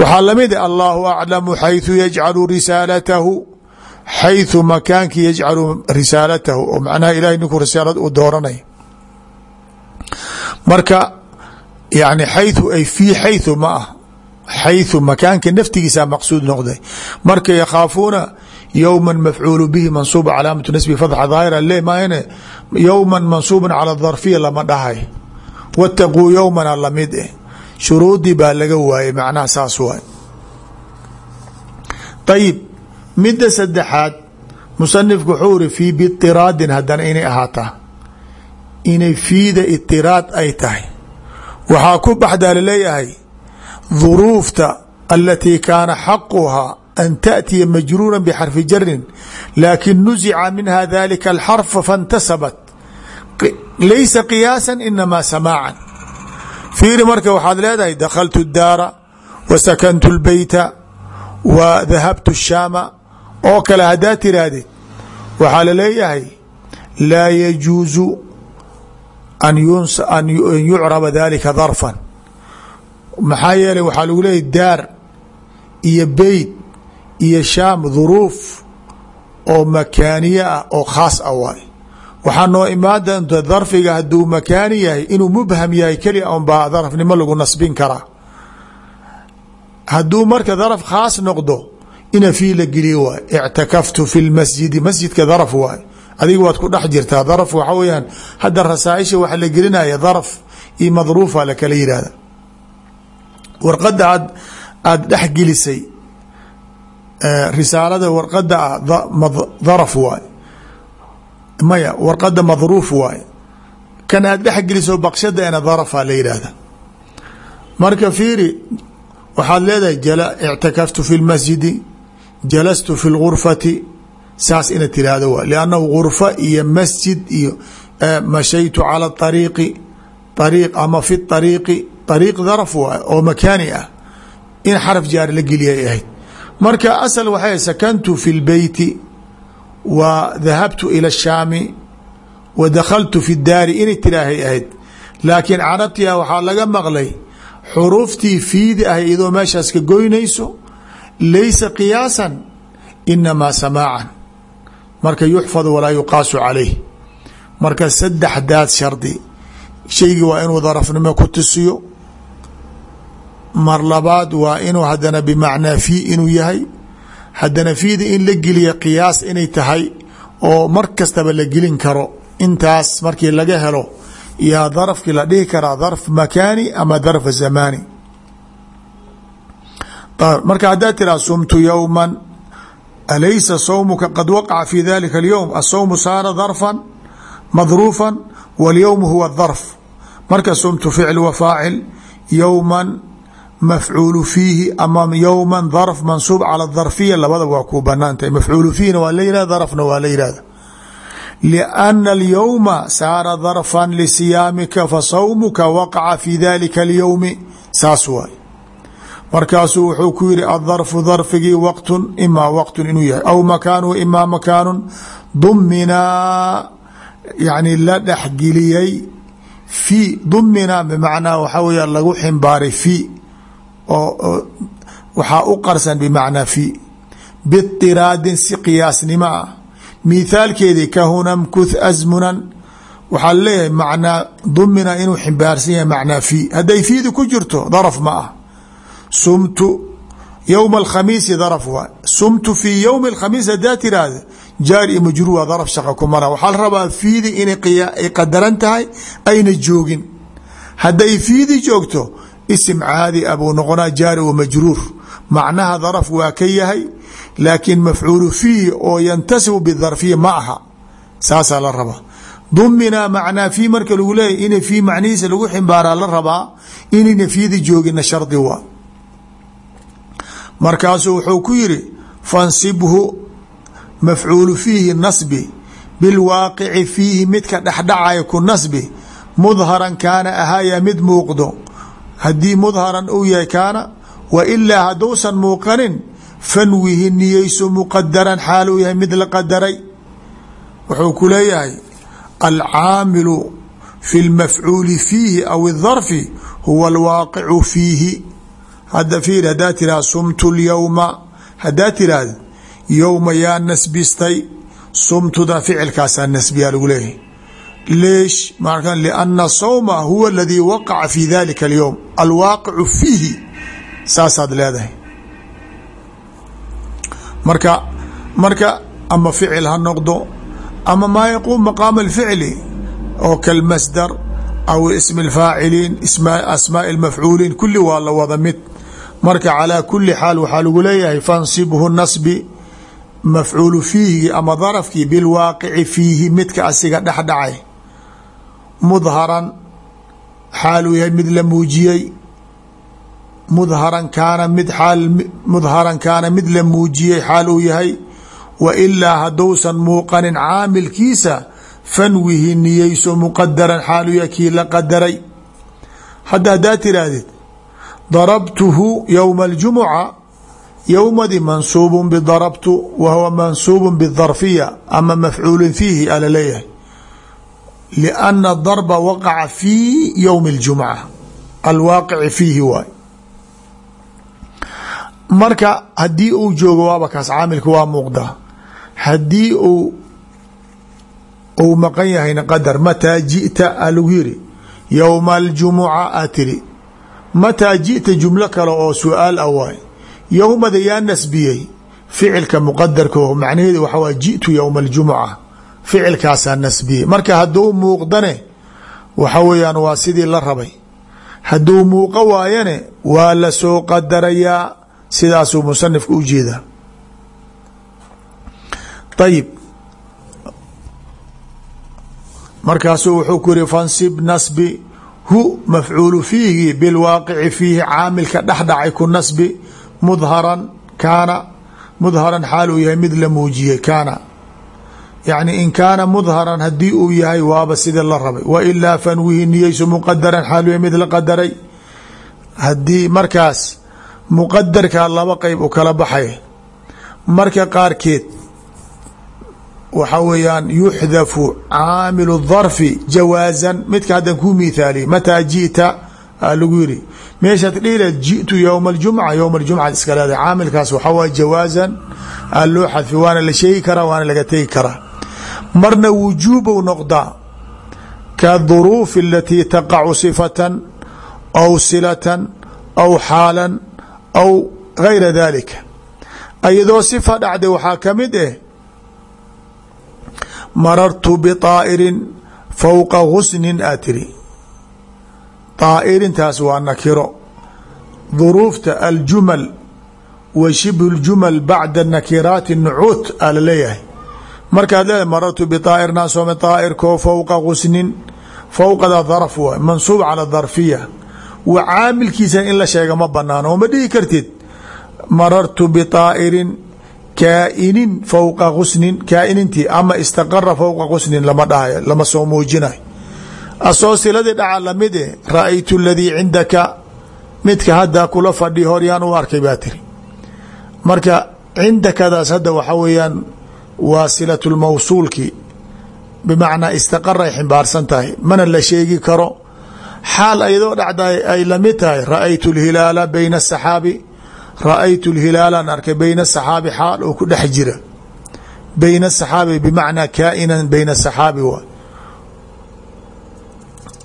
Speaker 1: waxaa la mid allahu aclamu xayثu yajcalu xayثu makaankii yajcalu risaalatahu oo macnaha ilahay ninkuu risaalad u dooranay marka yani xayثu ay fii xayثu ma ah xayثu makaanka naftigiisa maqsuud noqday marka yakhaafuuna yowma mafcuulu bihi mansuuba calaamatu nasbi fadxa daahira le maayne yowma mansuuba cala darfiya lama dhahay wataquu yowmana lamid eh shuruudii baa laga waayey macnaha saas waay ayib midda saddexaad musanifku wuxuu iri fii biiraadin haddana inay ahaataa. Inay fiida itiraad ay tahay. Waxaa ku baxdaa la leeyahay duruufta alatii kaana xaquhaa an taأtiya majruura bxarfi jarin laakin nuzica minha dalika alxarfa faاntasabat laysa qiyaasa inamaa samaacan. Fiiri marka waxaad leedahay dakhaltu daara wa sakantu lbeyta wa dahabtu shaama oo kale haddaad tiraahdeed waxaa la leeyahay laa yajuusu an yucraba dalika darfan. Maxaa yeelay waxaa lagu leeyahy daar iyo beyt iyo shaam duruuf oo makaaniye ah oo khaas ah waay waxaa noo imaan doonta darfiga hadduu makaani yahay inuu mubham yahay kelia un baa darafnimo lagu nasbin karaa. Hadduu marka daraf khaas noqdo ina fii la geliyo waay ictakaftu fi lmasjidi masjidka daraf waay adiga waad ku dhex jirtaa daraf waxa weyaan hadda rasaaisha waxa la gelinaya daraf iyo madruufa lakala yihahda warqada aad aada gelisay risaalada warqada ah daraf maya warqada madruuf waay kan aad dhex geliso baqshadaena darafa la yidhaahda marka fiiri waxaad leedahay ictakaftu fi lmasjidi jalastu fi lgurfati saas ina tiraahdo wa liannahu gurfa iyo masjid iyo mashaytu cala ariiqi ariiq ama fi ariiqi ariiq daraf waay oo makaani ah in xaraf jaar la geliyay ahayd. Marka asal waxay sakantu fi lbeyti wa dahabtu ila shaami wa dakhaltu fi daari inay tiraahay ahayd. Laakiin carabtia waxaa laga maqlay xuruuftii fiidi ah iyadoo meeshaas ka goynayso laysa qiyaasan inamaa samaacan. Marka yuxfad walaa yuqaasu calayh. Marka saddexdaad shardi shaygii waa inuu darafnimo ku tusiyo. Mar labaad waa inuu hadana bimacnaa fii inuu yahay. Hadana fiida in la geliya qiyaas inay tahay oo mar kastaba la gelin karo intaas markii laga helo yaa darafkii la dhihi karaa darf makaani ama darf zamaani marka haddaa tiraa sumtu yowma alaysa sawmuka qad waqaca fi dalika اlyowm asawmu saara darfan madruufan waاlyowm huwa darf marka sumtu ficl wa faacil yowma mafcuulu fiihi ama yowma darf mansuub cala darfiya labadaba waa kuu banaan tahay mafcuulu fiihina waa la yihahda darfna waa la yihahda لأن اليوم sاara ظرفا لصiyaamika fasawmka waqca في dalika اليوم saas waay markaasuu wuxuu ku yihi adarfu darfigii waqtun imaa waqtun inuu yahay. Aw makaanu imaa makaanun duminaa yani la dhexgeliyey fi duminaa bimacnaa waxaa weya lagu ximbaaray fi oo waxaa u qarsan bimacnaa fi biiraadin si qiyaasnimo ah. Mithaalkeedii kahuna mkuth waxaa leeyahay manaa dumina inuu ximbaarsan yahay macnaa fi. Hadday fiidi ku jirto darf ma ah sumtu yowma alkhamiisi daraf waay sumtu fii yowmi alkhamiis haddaa tiraahda jaar iyo majruur waa daraf shaqa kumara waxaa la rabaa fiidi inay qadaran tahay ayna joogin. Hadday fiidi joogto isim caadi a buu noqonaa jaari wa majruur macnaha daraf waa ka yahay laakiin mafcuulu fiihi oo yantasibu bidarfiya ma aha. Saasaa la rabaa. Dumina macnaa fii marka lagu leeyahy ina fii macnihiisa lagu ximbaaraa la rabaa inayna fiidi joogina shardi waa markaasuu wuxuu ku yiri fansibhu mafcuulu fiihi nasbi bilwaaqici fiihi midka dhexdhacaya ku nasbi mudharan kaana ahaaya mid muuqdo. Haddii mudharan uu yahay kaana wa ilaa hadduusan muuqanin fanwihi niyeyso muqadaran xaal yahay mid la qadaray wuxuu ku leeyahay alcaamilu fi lmafcuuli fiihi aw اdarfi huwa alwaaqicu fiihi hadda fiir hadaa tiraa sumtu lyowma hadaa tiraahd yowma yaa nasbistay. Sumtuda ficilkaasaa nasbiyaa lagu leeyahy leesh maarka lianna sawma huwa aladii waqaca fi dalika alyowm alwaaqicu fiihi. Saasaad leedahay. Marka marka ama ficil ha noqdo ama maa yaquum maqaama alficli oo kalmasdar aw ismi اlfaaciliin asmaa اlmafcuuliin kulli waa la wada mid marka calaa kuli xaal waxaa lagu leeyahay fansibhu nasbi mafcuulu fiihigi ama darafkii bilwaaqici fiihi midka asiga dhexdhacay mudharan xaaluu yahay mid la muujiyey. Mudharan kaana mid aal mudharan kaana mid la muujiyey xaal uu yahay. Wa ilaa hadduusan muuqanin caamilkiisa fanwihi niyeyso muqadaran xaalu yahay kii la qadaray hadda haddaa tiraahdid darabtuhu yowma aljumuca yowmadi mansuubu bidarabtu wa huwa mansuubu bidarfiya ama mafcuulu fiihi ala leeyahay. Lianna darba waqaca fii yowmi اljumca alwaaqici fiihi waay marka haddii uu joogo waaba kaas caamilka waa muuqdaa. Haddii uu uu maqan yahayna qadar mataa ji'ta a lagu yiri yowma aljumuca a tiri mataa ji'ta jumlo kale oo su'aal ah waay. Yowmada yaa nasbiyey ficilka muqadarka macnaheedu waxa waay ji'tu yowma aljumuca ficilkaasaa nasbiyey. Marka hadduu muuqdane waxa weeyaan waa sidii la rabay. Hadduu muuqo waayane waa la soo qadarayaa sidaasuu musanifka u jeedaa. Ayib markaasuu wuxuu ku yihi fansib nasbi hu mafcuulu fiihigii bilwaaqici fiihi caamilka dhexdhacay ku nasbi mudharan kaana mudharan xaal uu yahay mid la muujiyey kaana. Yacni in kaana mudharan haddii uu yahay waaba sida la rabay. Wa ilaa fanwihi niyeysu muqadaran xaal yahay mid la qadaray. Haddii markaas muqadarkaa laba qeyb u kala baxay marka qaarkeed waxa weeyaan yuxdafu caamilu darfi jawaasan midka haddan kuu mithaaliy mataa ji'ta lagu yiri meeshaad dhihileed ji'tu yowma aljumca yowma aljumcaad iska leedahay. Caamilkaas waxaa waye jawaasan aa loo waana la sheegi karaa waana laga tegi karaa marna wujuubow noqdaa kaduruufi alatii taqacu sifatan aw silatan aw xaalan aw gayra dalika iyadoo sifa dhacday waxaa ka mid eh marartu biطaa'irin fowqa gusnin aa tiri طaa'irintaas waa nakiro duruufta aljumal wa shibhu اljumal bacda nakiraati nucuut aa laleeyahay markaad leedahay marartu biطaa'ir naasome طaa'irkoo fowqa gusnin fowqada darf waay mansuub cala darfiya wa caamilkiisa in la sheega ma banaano oo ma dhihi kartid marartu biطaa'irin kaa'inin fowqa gusnin kaainintii ama istaqara fowqa gusnin lama dhahayo lama soo muujinayo asoo siladii dhaca la mid e ra'aytu aladii cindaka midka hadda kula fadhi horyaan u arkay baa tiri. Marka cindakadaas hadda waxaa weeyaan waa silatu lmawsuulki bimacnaa istaqaray ximbaarsan tahay mana la sheegi karo. Xaal ayadoo dhacda ay la mid tahay ra'aytu lhilaala bayna asaxaabi ra'aytu lhilaalan arkay bayna saxaabi xaal oo ku dhex jira. Bayna saxaabi bimacnaa kaainan bayna saxaabi wa.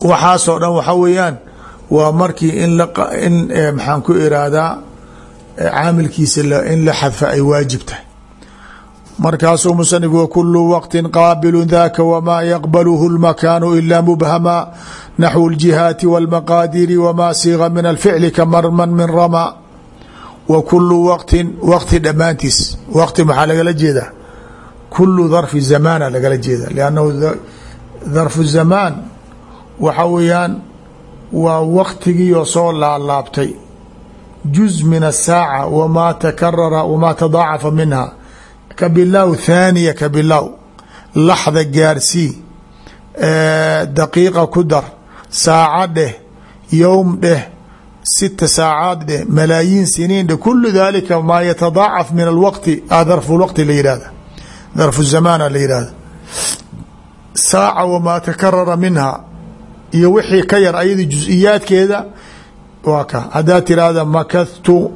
Speaker 1: Waxaasoo dhan waxa weeyaan waa markii in in eh, maxaan ku iraahdaa eh, caamilkiisa in la xadfa ay waajib tahay. Markaasuu musanif wakulu waqti qaabilu daka wmaa yaqbaluhu lmakaanu ila mubhama. Naxwu ljihaati walmaqaadiri wmaa siiga min alficli kamarman min rama wa kulu waqtin waqti dhammaantiis. Waqti maxaa lagala jeedaa? Kulu darfi zamaana lagala jeeda lannahu darfu zamaan waxa weeyaan waa waqtigiioo soo laalaabtay. Juz min asaaca wamaa takarara wamaa tadaacafa minha. Ka bilow thaaniya ka bilow laxda gaarsii daqiiqa ku dar. Saaca dheh yowm dheh sita saacaad dheh malaayiin siniin dheh kulu dalika maa yatadaacaf min alwaqti lwaqti la yihahda darfu zamaana la yihahda saaca wamaa takarara minha iyo wixii ka yar ayada juز'iyaadkeeda waa ka. Haddaad tirahda makahtu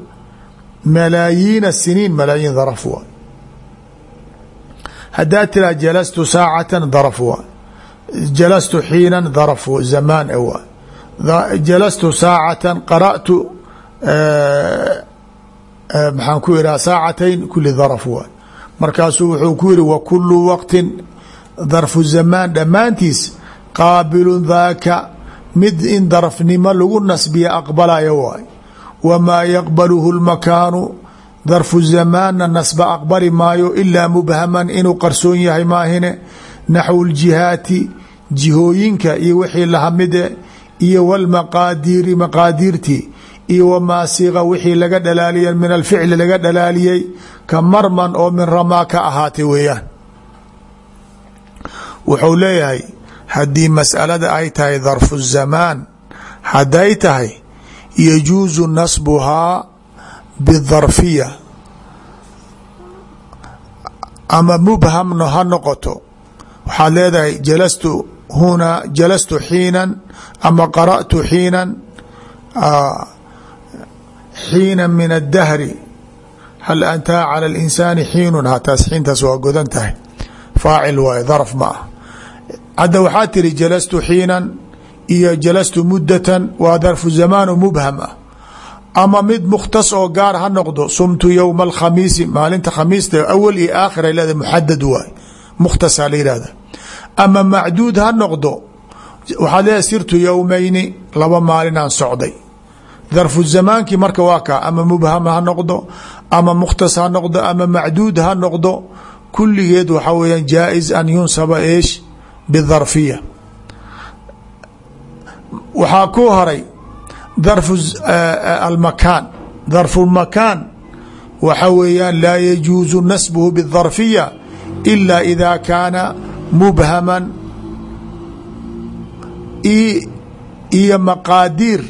Speaker 1: malaayiina siniin malaayiin darf waa. Haddaad tirahda jalastu saacatan darf waa. Jalastu xiinan darf zamaan waa jalastu saacatan qara'tu maxaan ku iraha saacatayn kuli darf waa markaasuu wuxuu ku yihi wa kulu waqtin darfu zamaan. Dhammaantiis qaabilu daaka mid in darafnimo lagu nasbiya aqbalaya waay. Wamaa yaqbaluhu lmakaanu darfu zamaanna nasba aqbali maayo ilaa mubhaman inuu qarsoon yahay maahine. Naxwu ljihaati jihooyinka iyo wixii lahamide iyo wlmaqaadiiri maqaadiirtii iyo wamaa siiqa wixii laga dhalaaliya min alficli laga dhalaaliyey ka marman oo min ramaa ka ahaatay weeyaan. Wuxuu leeyahay haddii masalada ay tahay darfu zamaan hadday tahay yajuusu nasbuhaa bidarfiya. Ama mubhamno ha noqoto. Waxaad leedahay jalastu huna jalastu xiinan ama qara'tu xiinan xiina min addahri. Hal antaa cala اlinsaani xiinun? Hataas xiintaas waa godan tahay. Faacil waaye darf ma ah. Hadda waxaa tiri jalastu xiinan iyo jalastu mudatan waa darfu zamaano mubham ah. Ama mid mukhtas oo gaar ha noqdo sumtu yowma alkhamiisi maalinta khamiista awal iyo aakhir ay leedahay muxadad waay mukhtasaa la yihahda ama macduud ha noqdo waxaad leedahay sirtu yowmayni laba maalinaan socday. Darfu zamaankii marka waa kaa ama mubham ha noqdo ama mukhtas ha noqdo ama macduud ha noqdo kulligeed waxaa weyaan jaa-is an yunsaba eesh bidarfiya. Waxaa ku horay darfu almakaan. Darfu lmakaan waxa weeyaan laa yajuusu nasbuhu bidarfiya ila ida kaana mubhaman iyo maqaadiir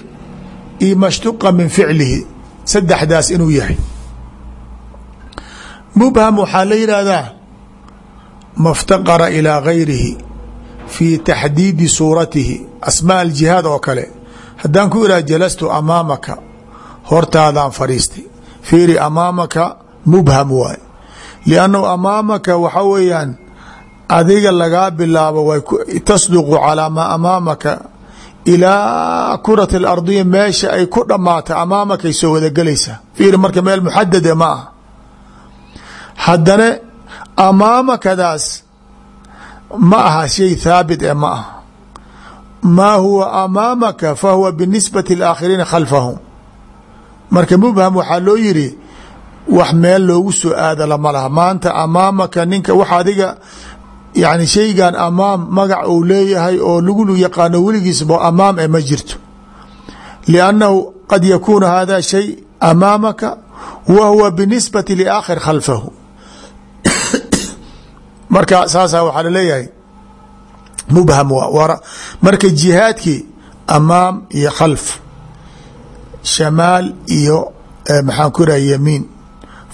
Speaker 1: iyo mashtuqa min ficlihi saddexdaas inuu yahay. Mubham waxaa la yidhaahdaa maftaqara ilaa gayrihi fi taxdiidi suuratihi asmaa aljihaad oo kale. Haddaan ku ihaha jalastu amaamaka hortaadaan fadhiistay fiiri amaamaka mubham waay. Liannahu amaamaka waxa weeyaan adiga lagaa bilaabo tasduqu calaa maa amaamaka ilaa kurati alardiya meesha ay ku dhammaata amaamakay soo wadagelaysaa fiiri marka meel muxadade ma ah haddana amaamakadaas ma aha shay thaabit ee ma ah maa huwa amaamaka fahuwa binisbati اlaakhiriina khalfahum marka mubham waxaa loo yiri wax meel loogu soo aada lama laha. Maanta amaamaka ninka wax adiga yani shaygan amaam magac uu leeyahay oo lagu yaqaano weligiisba amaam e ma jirto. Liannahu qad yakuunu hada shay amaamaka wa huwa binisbati liaakhir khalfahu. Marka saasaa waxaa la leeyahay mubham marka jihaadkii amaam iyo khalf shamaal iyo maxaan ku iraha yamiin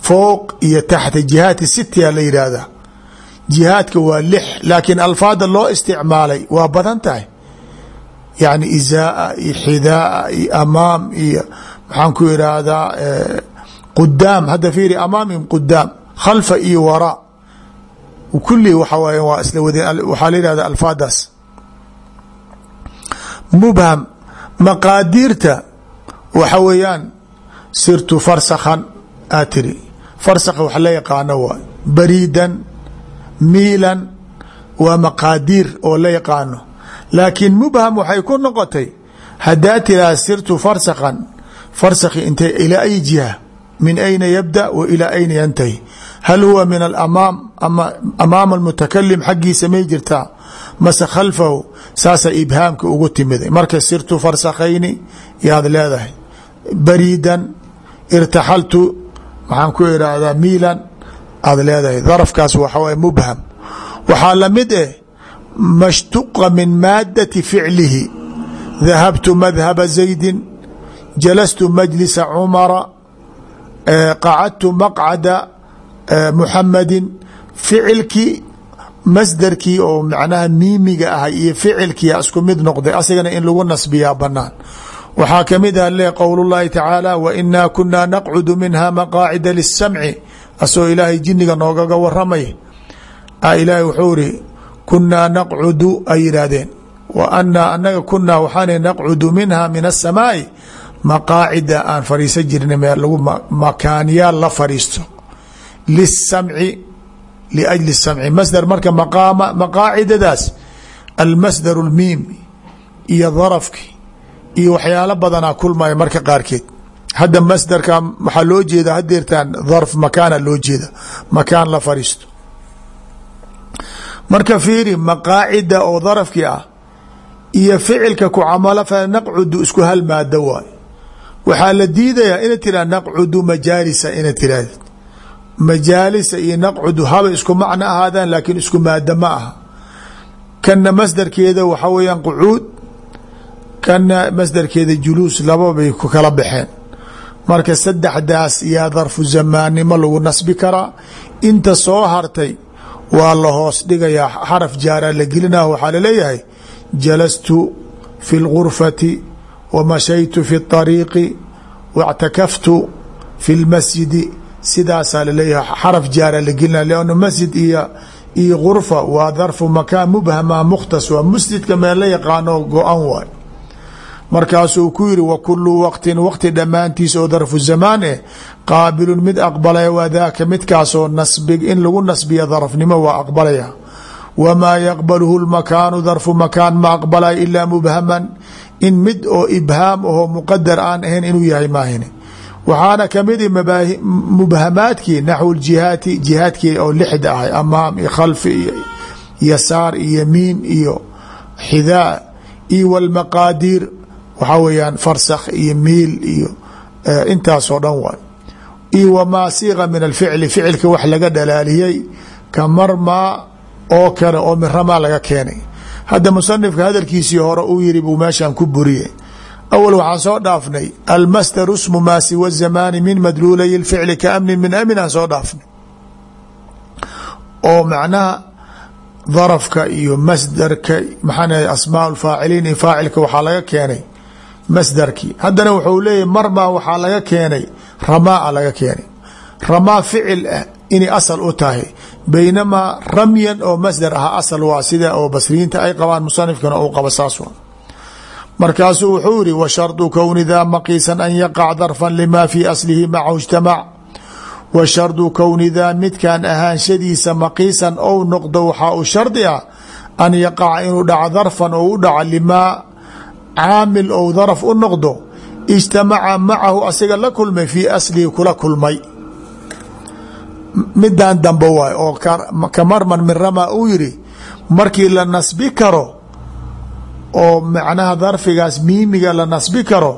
Speaker 1: fowq iyo taxta jihaadka sitiyaa la yidhaahdaa jihaadka waa lix laakiin alfaada loo isticmaalay waa badan tahay. Yani isaaa iyo xidaaa iyo amaam iyo maxaan ku irahdaa qudaam hadda fiiri amaamihim qudaam khalfa iyo waraa kulli waxa waay waa isla wadeen waxaa la yihahda alfaadaas mubham maqaadiirta waxa weeyaan sirtu farsakhan aa tiri. Farsakha wax la yaqaano waay bariidan miilan waa maqaadiir oo la yaqaano. Laakiin mubham waxay ku noqotay haddaa tiraa sirtu farsakhan farsakhi intay ilaa ay jiha min ayna yabda wa ilaa ayna yantahi? Hal huwa min alamaam ama amaama almutakalim xaggiisa may jirtaa mase khalfahu saasa ibhaamka ugu timiday marka sirtu farsakhayni yaad leedahay. Bariidan irtaxaltu maxaan ku irahdaa miilan aad leedahay. Darafkaas waxa waye mubham. Waxaa la mid eh mashtuqa min maadati ficlihi. Dahabtu madhaba zaydin jalastu majlisa cumara qacadtu maqcada muxamadin ficilkii masderkii oo macnaha miimiga ahay iyo ficilkiia isku mid noqday asigana in lagu nasbiyaa banaan waxaa ka mid ah le qowl llahi tacaala wa inaa kunaa naqcudu minha maqaacida lisamci asoo ilaahay jiniga noogaga waramay ilaahay wuxuu iri kunaa naqcudu ay yidhaahdeen. Wa anaa anaga kunaa waxaana naqcudu minha min asamaai maqaacida aan fadhiisan jirnay meel lagu makaanyaal la fadhiisto lisamci liajli samci. Masdar marka maqaacidadaas almasdar lmiim iyo darafki iyo waxyaalo badanaa kulmaya marka qaarkeed hadda masdarka waxaa loo jeeda hadeertaan darf makaana loo jeeda makaan la fadhiisto marka fiiri maqaacida oo darafkii ah iyo ficilka ku camalo fa naqcudu isku hal maado waay. Waxaa la diidayaa ina tiraa naqcudu majaalisa ina tiraahd majaalisa iyo naqcudu haba isku macno ahaadaan laakiin isku maado ma aha. Kana masdarkeeda waxa weeyaan qucuud kana masdarkeeda juluus laba bay ku kala baxeen marka saddexdaas yaa darfu zamaannimo lagu nasbi karaa inta soo hartay waa la hoos dhigayaa xaraf jaara la gelinah waxaa laleeyahay jalastu fi اlgurfati wa mashaytu fi اطariiqi waاctakaftu fi اlmasjidi sidaasaa laleeyahay xaraf jaara la gelina lannu masjid iyo iyo gurfa waa darfu makaan mubhama mukhtas waa masjidka meel la yaqaano go-an waay markaasuu ku yiri wa kulu waqtin waqti dhammaantiis oo darfu zamaan eh qaabilun mid aqbalaya waa daaka midkaasoo nasbi in lagu nasbiya darafnimo waa aqbalaya. Wamaa yaqbaluhu lmakaanu darfu makaan ma aqbalaya ilaa mubhaman in mid oo ibhaam ahoo muqadar aan ahayn inuu yahay maahine waxaana ka mid mubhamaadkii naxwu jihaati jihaadkii oo lixda ahay amaam iyo khalfi iyo yasaar iyo yamiin iyo xidaa iyo wاlmaqaadiir waxaa weeyaan farsakh iyo miil iyo intaasoo dhan waay. Iyo wamaa siiqa min alficli ficilka wax laga dhalaaliyey ka marmaa oo kale oo min ramaa laga keenay. Hadda musanifka hadalkiisii hore uu yiri buu meeshan ku buriyey. Awal waxaan soo dhaafnay almasdaru smu maa siwa min madluulay اlficli ka amnin min amin soo dhaafnay. Oo macnaha darafka iyo masdarka maxaa asmaa faaciliin iyo faacilka waxaa laga keenay masdarkii. Haddana wuxuu leeyahy marmaa waxaa laga keenay ramaa laga keenay. Ramaa ficil ah inay asal u tahay. Baynamaa ramyan oo masdar ah asal waa sida oo basriyiinta ay qabaan musanifkana uu qabo saas markaasuu wuxuu yihi wa shardu kowni daa maqiisan an yaqac darfan lima fii aslihi macahu ijtamac. Wa shardu kowni daa midkan ahaanshadiisa maqiisan ou noqdo waxaa u shardi ah an yaqaca inuu dhaco darfan oo u dhaco limaa caamil ou daraf u noqdo ijtamaca macahu asiga la kulmay fii aslihi kula kulmay. Midan dambe waay oo ka marman min rama uu yiri markii la nasbi karo oo macnaha darfigaas miimiga la nasbi karo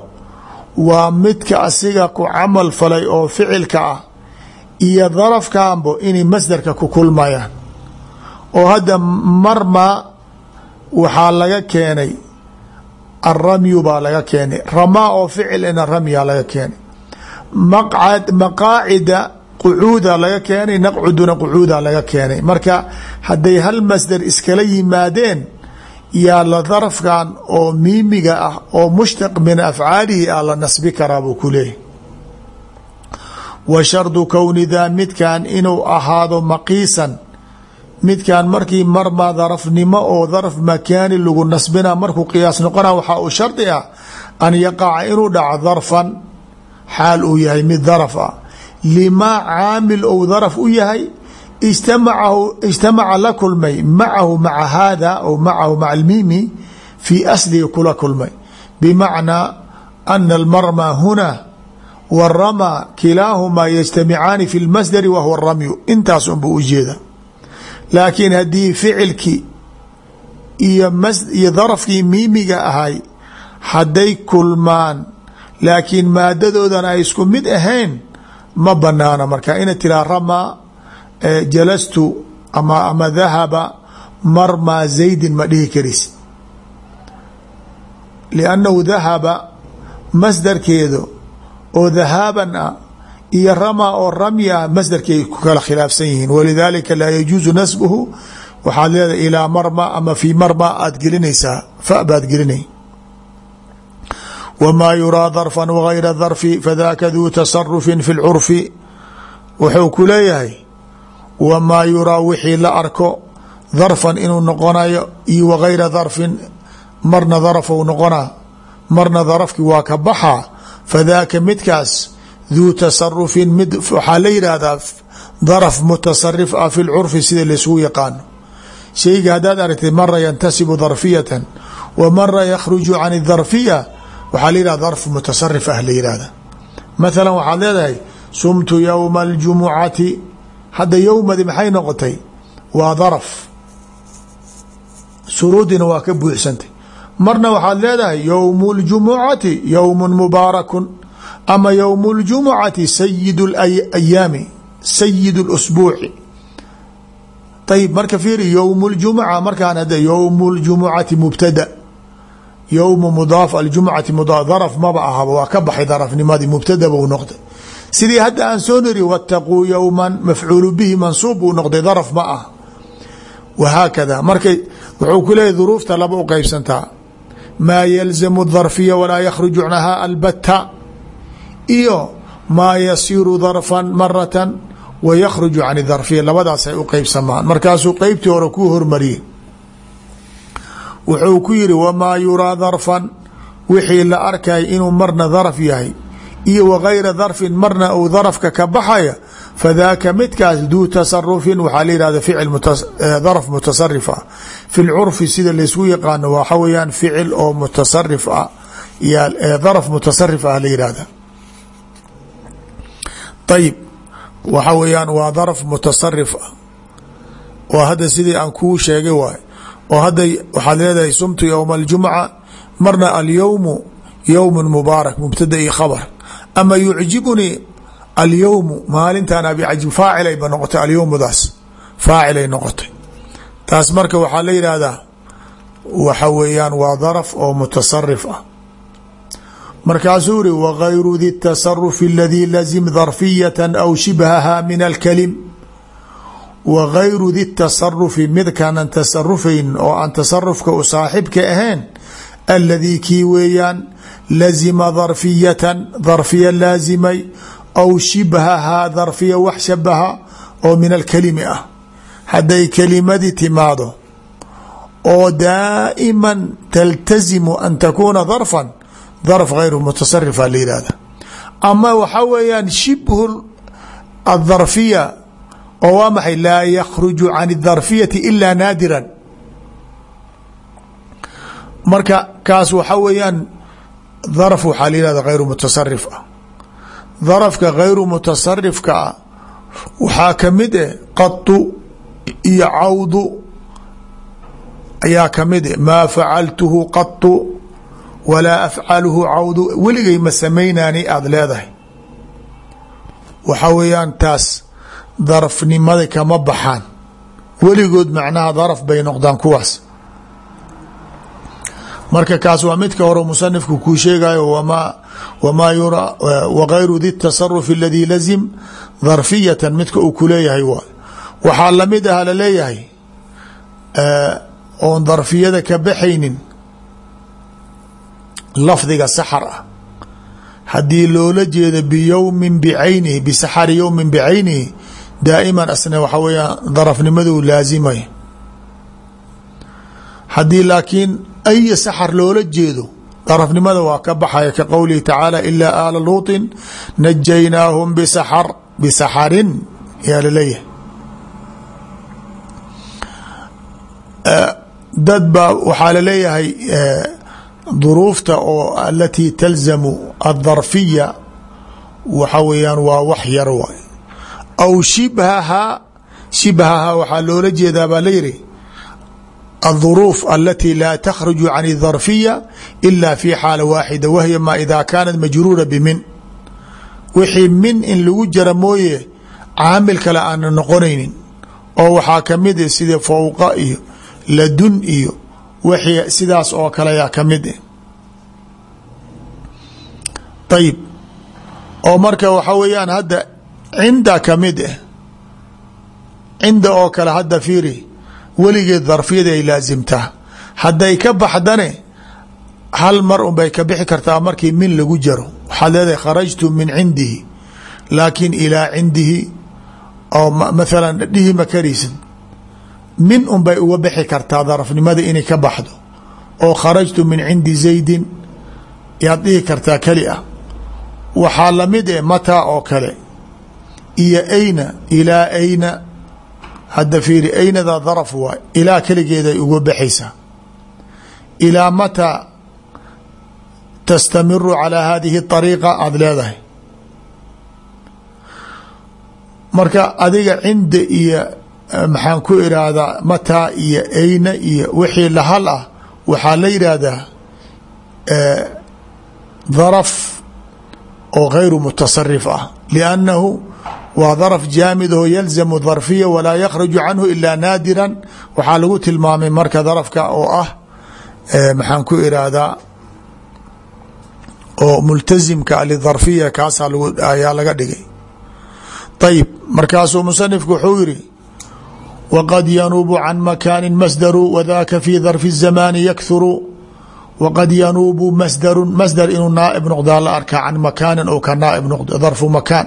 Speaker 1: waa midka asiga ku camal falay oo ficilka ah iyo darafkanbo inay masdarka ku kulmayaan. Oo hadda marma waxaa laga keenay aramyu baa laga keenay ramaa oo ficilina ramya laga keenay maqaacida qucuuda laga keenay naqcuduna qucuuda laga keenay marka hadday hal masdar iskala yimaadeen yaa la darafkan oo miimiga ah oo mushtaq min afcaalihi ah la nasbi karaa buu ku leeyahy wa shardu kowni daa midkan inuu ahaado maqiisan midkan markii marmaa darafnimo oo daraf makaani lagu nasbina markuu qiyaas noqona waxaa uu shardi ah an yaqaca inuu dhaco darfan xaal uu yahay mid daraf ah. Limaa caamil ou daraf u yahay ijtamaca la kulmay macahu maca haada ou macahu maca almiimi fii aslihi kula kulmay. Bimacnaa ana almarma huna wاrama kilaahumaa yajtamicaani fi اlmasdari wa huwa ramyu. Intaas unbuu ujeeda laakiin haddii ficilkii iyo iyo darafkii miimiga ahay hadday kulmaan laakiin maadadoodan ay isku mid ahayn ma banaana marka. Ina tiraa ramaa jalastu ama ama dahaba marmaa zaydin ma dhihi karaysid liannahu dahaba masdarkeedu oo dahaaban ah iyo ramaa oo ramyi ah masdarkay ku kala khilaafsan yihiin. Walidaalika laa yajuusu nasbuhu. Waxaad leedahay ilaa marma ama fii marma aad gelinaysaa fa baad gelinay. Wmaa yuraa darfan wagayra darfi fadaka duu tasarufin fi lcurfi wuxuu ku leeyahay wamaa yuraa wixii la arko darfan inuu noqonayo iyo wagayra darfin marna darafou noqonaa. Marna darafki waa ka baxaa fadaaka midkaas duu tasarufin mid waxaa la yidhaahdaa daraf mutasarif ah fi lcurfi sida laysugu yaqaano. Shayga haddaad aragtay mara yantasibu darfiyatan wa mara yakhruju can darfiya waxaa la yihahda darf mutasarif ah la yihahda mathala waxaad leedahay sumtu yowma aljumucati hadda yowmadi maxay noqotay? Waa daraf shuruudina waa ka buuxsantay. Marna waxaad leedahay yowmu اljumucati yowmu mubaarakun ama yowmu اljumucati sayid اlayaami sayid اlusbuuci ayib marka fiiri yowmu اljumuca markaan hadda yowmu اljumucati mubtada yowmu mudaaf aljumcati mudaaf daraf maba ahaba waa ka baxay darafnimadii mubtada buu noqday sidii hadda aan soo niri wataquu yowman mafcuulu bihi mansuub buu noqday daraf ma ah wahaakada markay wuxuu ku leeyahy duruufta laba u qeybsantaa maa yalzamu darfiya walaa yakhruju canha albatta iyo maa yasiiru darfan maratan wa yakhruju can darfiya labadaas ay u qeybsamaan markaasuu qeybtii hore kuu hormariyey. Wuxuu ku yiri wamaa yuraa darfan? Wixii la arkay inuu marna daraf yahay iyo wagayra darfin marna uu darafka ka baxaya fadaaka midkaas duu tasarufin waxaa la yihahda ficil darf mutasarif ah. Fi lcurfi sida laysku yaqaano waxa weyaan ficil oo mutasarif ah. Darf mutasarif ah la ayib waxa weyaan waa darf mutasarif ah. Oo hadda sidii aan kuu sheegay waay. Oo hadda waxaad leedahay sumtu yowma aljumca marna alyowmu yowm mubaarak mubtada iyo khabr ama yucjibunii alyowmu maalintan abicajib faacilaba noqotay alyowmdaas faacilay noqotay. Taas marka waxaa la yidhaahdaa waxa weeyaan waa darf oo mutasarif ah markaasuu iri wgayru di tasarufi aladii lazim darfiyata aw shibhaha min alkalim. Wagayru di tasarufi midkaanan tasarufayn oo aan tasarufka u saaxibka ahayn aladii kii weeyaan lazima darfiyatan darfiya laazimay aw shibhahaa darfiya wax shabaha oo min alkalimi ah. Hadday kelimadii timaado oo daa'iman taltazimu an takuuna darfan darf gayru mutasarifa la yihahda ama waxaa weeyaan shibhu adarfiya oo waa maxay? Laa yakhruju can اdarfiyati ila naadiran marka kaas waxa weeyaan darf waxaa la yihahda gayru mutasarif ah darafka gayru mutasarifka ka mid eh qatu iyo cawdu ka mid eh. Maa facaltuhu walaa afcaluhu cawdu weligay ma samaynaani aada leedahay. Waxa weeyaan taas darafnimada kama baxaan. Weligood macnaha daraf bay noqdaan kuwaas. Marka kaas waa midka hore musanifku kuu sheegayo wma wmaa yura wagayru di tasarufi aladii lazim darfiyatan midka uu ku leeyahay waay waxaa la mid aha la leeyahay oon darfiyada ka baxaynin lafdiga saxar ah. Haddii loola jeedo biyowmin bicaynihi bisaxari yowmin bicaynihi daa'iman asna waxa weeyaan darafnimaduu laazimay. Haddii laakiin ay saxar loola jeedo darafnimada waa ka baxaya ka qowlihi tacaala ilaa aala luuطin najaynaahum bisaxar bisaxarin yaa dad baa waxaa la leeyahay duruufta oo alatii talzamu adarfiya waxa weeyaan waa wax yar waay aw shibhahaa shibhahaa waxaa loola jeedaa baa layihi الظروف التي لا تخرج عن الظرفية إلا في xاaلة واaحدة وهي ma إذا كانت مجرورة بمن wixii min in lagu jara mooye caamil kale aana noqonaynin oo waxaa kamid eh sida fowqa iyo ladun iyo wixii sidaas oo kale yaa ka mid eh. Ayib oo marka waxa weeyaan hadda cinda ka mid eh. Cinda oo kale hadda fiiri weligeed ay laasimtaa hadday ka baxdane hal mar unbay ka bixi kartaa markii min lagu jaro. Waxaad leedahay kharajtu min cindihi. Laakiin ilaa cindihi oo mathalan dhihi ma karaysid min unbay uga bixi kartaa darafnimada inay ka baxdo oo kharajtu min cindi zaydin yaad dhihi kartaa keli ah. Waxaa la mid eh mataa oo kale iyo ayna ilaa ayna hadda fiiri aynada daraf waay ilaa keligeeday uga baxaysaa ilaa mataa tastamiru calaa hadihi اطariiqa aada leedahay. Marka adiga cinda iyo maxaan ku iraahdaa mataa iyo ayna iyo wixii lahal ah waxaa la yidhaahdaa daraf oo gayru mutasarif ah. Liannahu waa darf jaamid oo yalzamu darfiya walaa yakhraju canhu ilaa naadiran. Waxaa lagu tilmaamay marka darafka oo ah maxaan ku iraahdaa oo multazimka lidarfiya kaasaa ayaa laga dhigay. Ayib markaasuu musanifku wuxuu yiri waqad yanuubu can makaani masdaru wadaka fi darfi الzamaani yakhuru waqad yanuubu masdaru masdar inuu naaib noqdaa la arkaa can makaanin oo ka naaib noqdo darfu makaan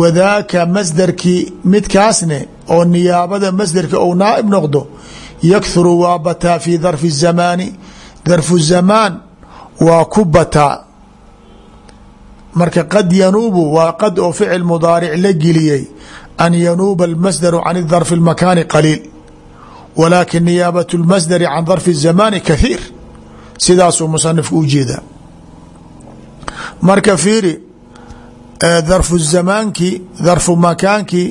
Speaker 1: wadaaka masdarkii midkaasne oo niyaabada masdarka ou naaib noqdo yakhuru waa bataa fi darfi الzamaani darfu zamaan waa ku bataa marka qad yanuubu waa qad oo ficil mudaaric la geliyey an yanuuba اlmasdaru can darfi اlmakaani qaliil walaakin niyaabat اlmasdari can darfi الzamaani kahiir sidaasuu musanifku u jeedaa marka fiiri darfu zamaankii darfu makaankii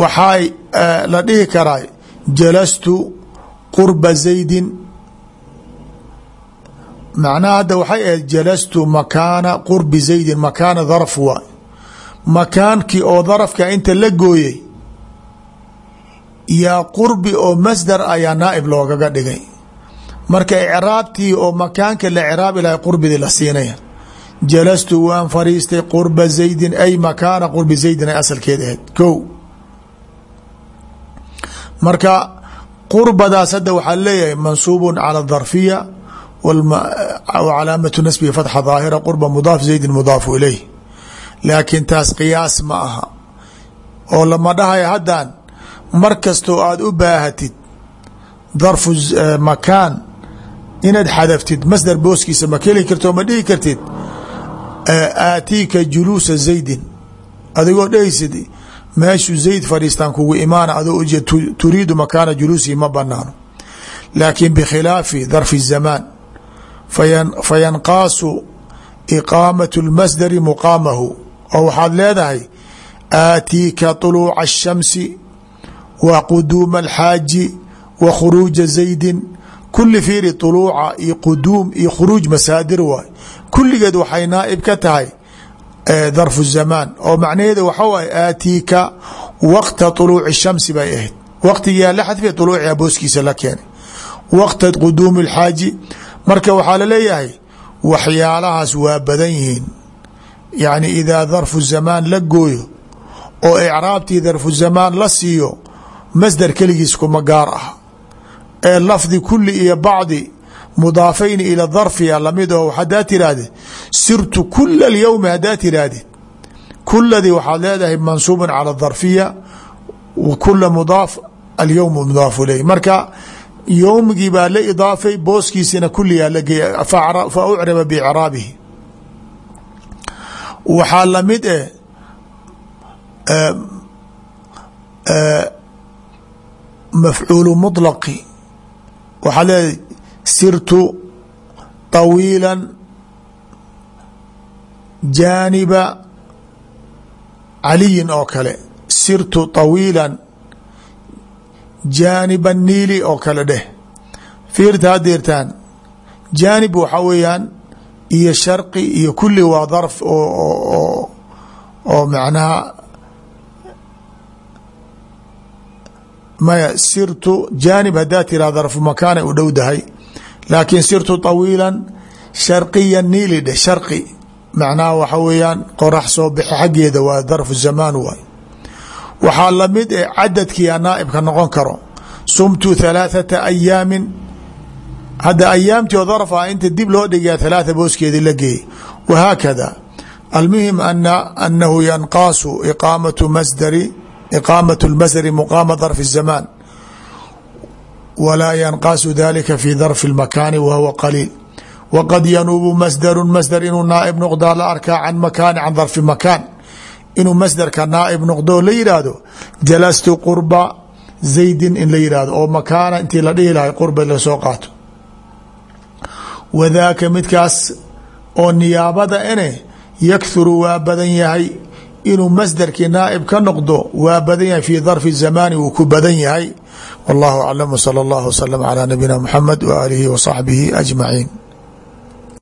Speaker 1: waxay la dhihi karaa jalastu qurba zaydin macnaha hadda waxay ahayd jalastu makaana qurbi zaydin makaana darf waa makaankii oo darafka inta la gooyey yaa qurbi oo masdar ayaa naaib loogaga dhigay. Marka icraabtii oo makaanka la icraabi lahay qurbidii la siinaya jalastu waan fariistay qurba zaydin ay makaana qurbi zaydin ay asalkeed ahayd. Ko marka qurbadaas hadda waxaa leeyahay mansuubun cala darfiya calaamatu nasbihi fatxa daahira qurba mudaaf zaydin mudaafu ilayh laakiin taas qiyaas ma aha. Oo lama dhahayo haddan mar kastoo aada u baahatid darfu makaan inaad xadaftid masdar booskiisa ma keli karto ma dhihi kartid aatiika juluusa zaydin. Adigoo dhehaysid meeshuu zayd fadhiistaan kugu imaana adoo ujeed turiidu makaana juluusihi ma banaano laakiin bikhilaafi darfi zamaan fayanqaasu iqaamatu lmasdari muqaamahu oo waxaad leedahay aatiika طuluuca الshamsi wa quduuma alxaaji wa khuruuja zaydin kuli fiiri طuluuca iyo quduum iyo khuruuj masaadir waay kulligeed waxay naaib ka tahay darfu zamaan oo macnaheeda waxa waay aatiika waqta طuluuci الshamsi bay ahayd waqtigiyaa la xadfay طuluuciha booskiisa la keenay waqta quduumi اlxaaji marka waxaa laleeyahay waxyaalahaas waa badan yihiin yacni idaa darfu zamaan la gooyo oo icraabtii darfu zamaan la siiyo masdar keligiis kuma gaar ah ee lafdi kuli iyo bacdi mudaafayni ila darfiya la mid oo hadaa tirahdid sirtu kula alyowmi hadaa tirahdid kuladii waxaad leedahay mansuubun cala darfiya wa kula mudaaf alyowm mudaafu ilayh. Marka yowmigii baa la idaafay booskiisina kuliyaa la geeya fa ucriba bicraabihi waxaa lamid eh mafcuulu muطlaqi waxaa leedahay sirtu طawiila jaaniba caliyin oo kale sirtu طawiila jaaniba niili oo kale dheh fiirta hadeertaan jaanib waxaa weeyaan iyo sharqi iyo kuli waa darf oo oo macnaha maya sirtu jaanib hadaa tiraa darfu makaanay u dhowdahay laakiin sirtu طawiila sharqiya niili dheh sharqi macnaha waxa weeyaan qorax soo baxe xaggeeda waa darfu zamaan waay. Waxaa la mid eh cadadkiia naaibka noqon karo sumtu halaaثata ayaamin hadda ayaamtii oo darf ah inta dib loo dhigaa halaatha booskeedii la geeyey wahaakada almuhim ana anahu yanqaasu iqaamatu masdari iqaamaة اlmasdari muqaama darfi الzamaan walaa yanqaasu dalika fi darfi اlmakaani wa huwa qaliil waqad yanuubu masdaru masdar inuu naaib noqdaa la arkaa can makaani can darfi makaan inuu masdarka naaib noqdo la yidhaahdo jalastu qurba zaydin in la yidhahdo oo makaana intii la dhihi lahay qurba lasoo qaato wadaaka midkaas oo niyaabada ene yakhuru waa badan yahay. Inuu masdarkii naaib ka noqdo waa badan yahay fi darfi zamaani wuu ku badan yahay. Wallahu aclam wsala اllah wslm calى nabiyina mxamed w aalihi wa saxbihi ajmaciin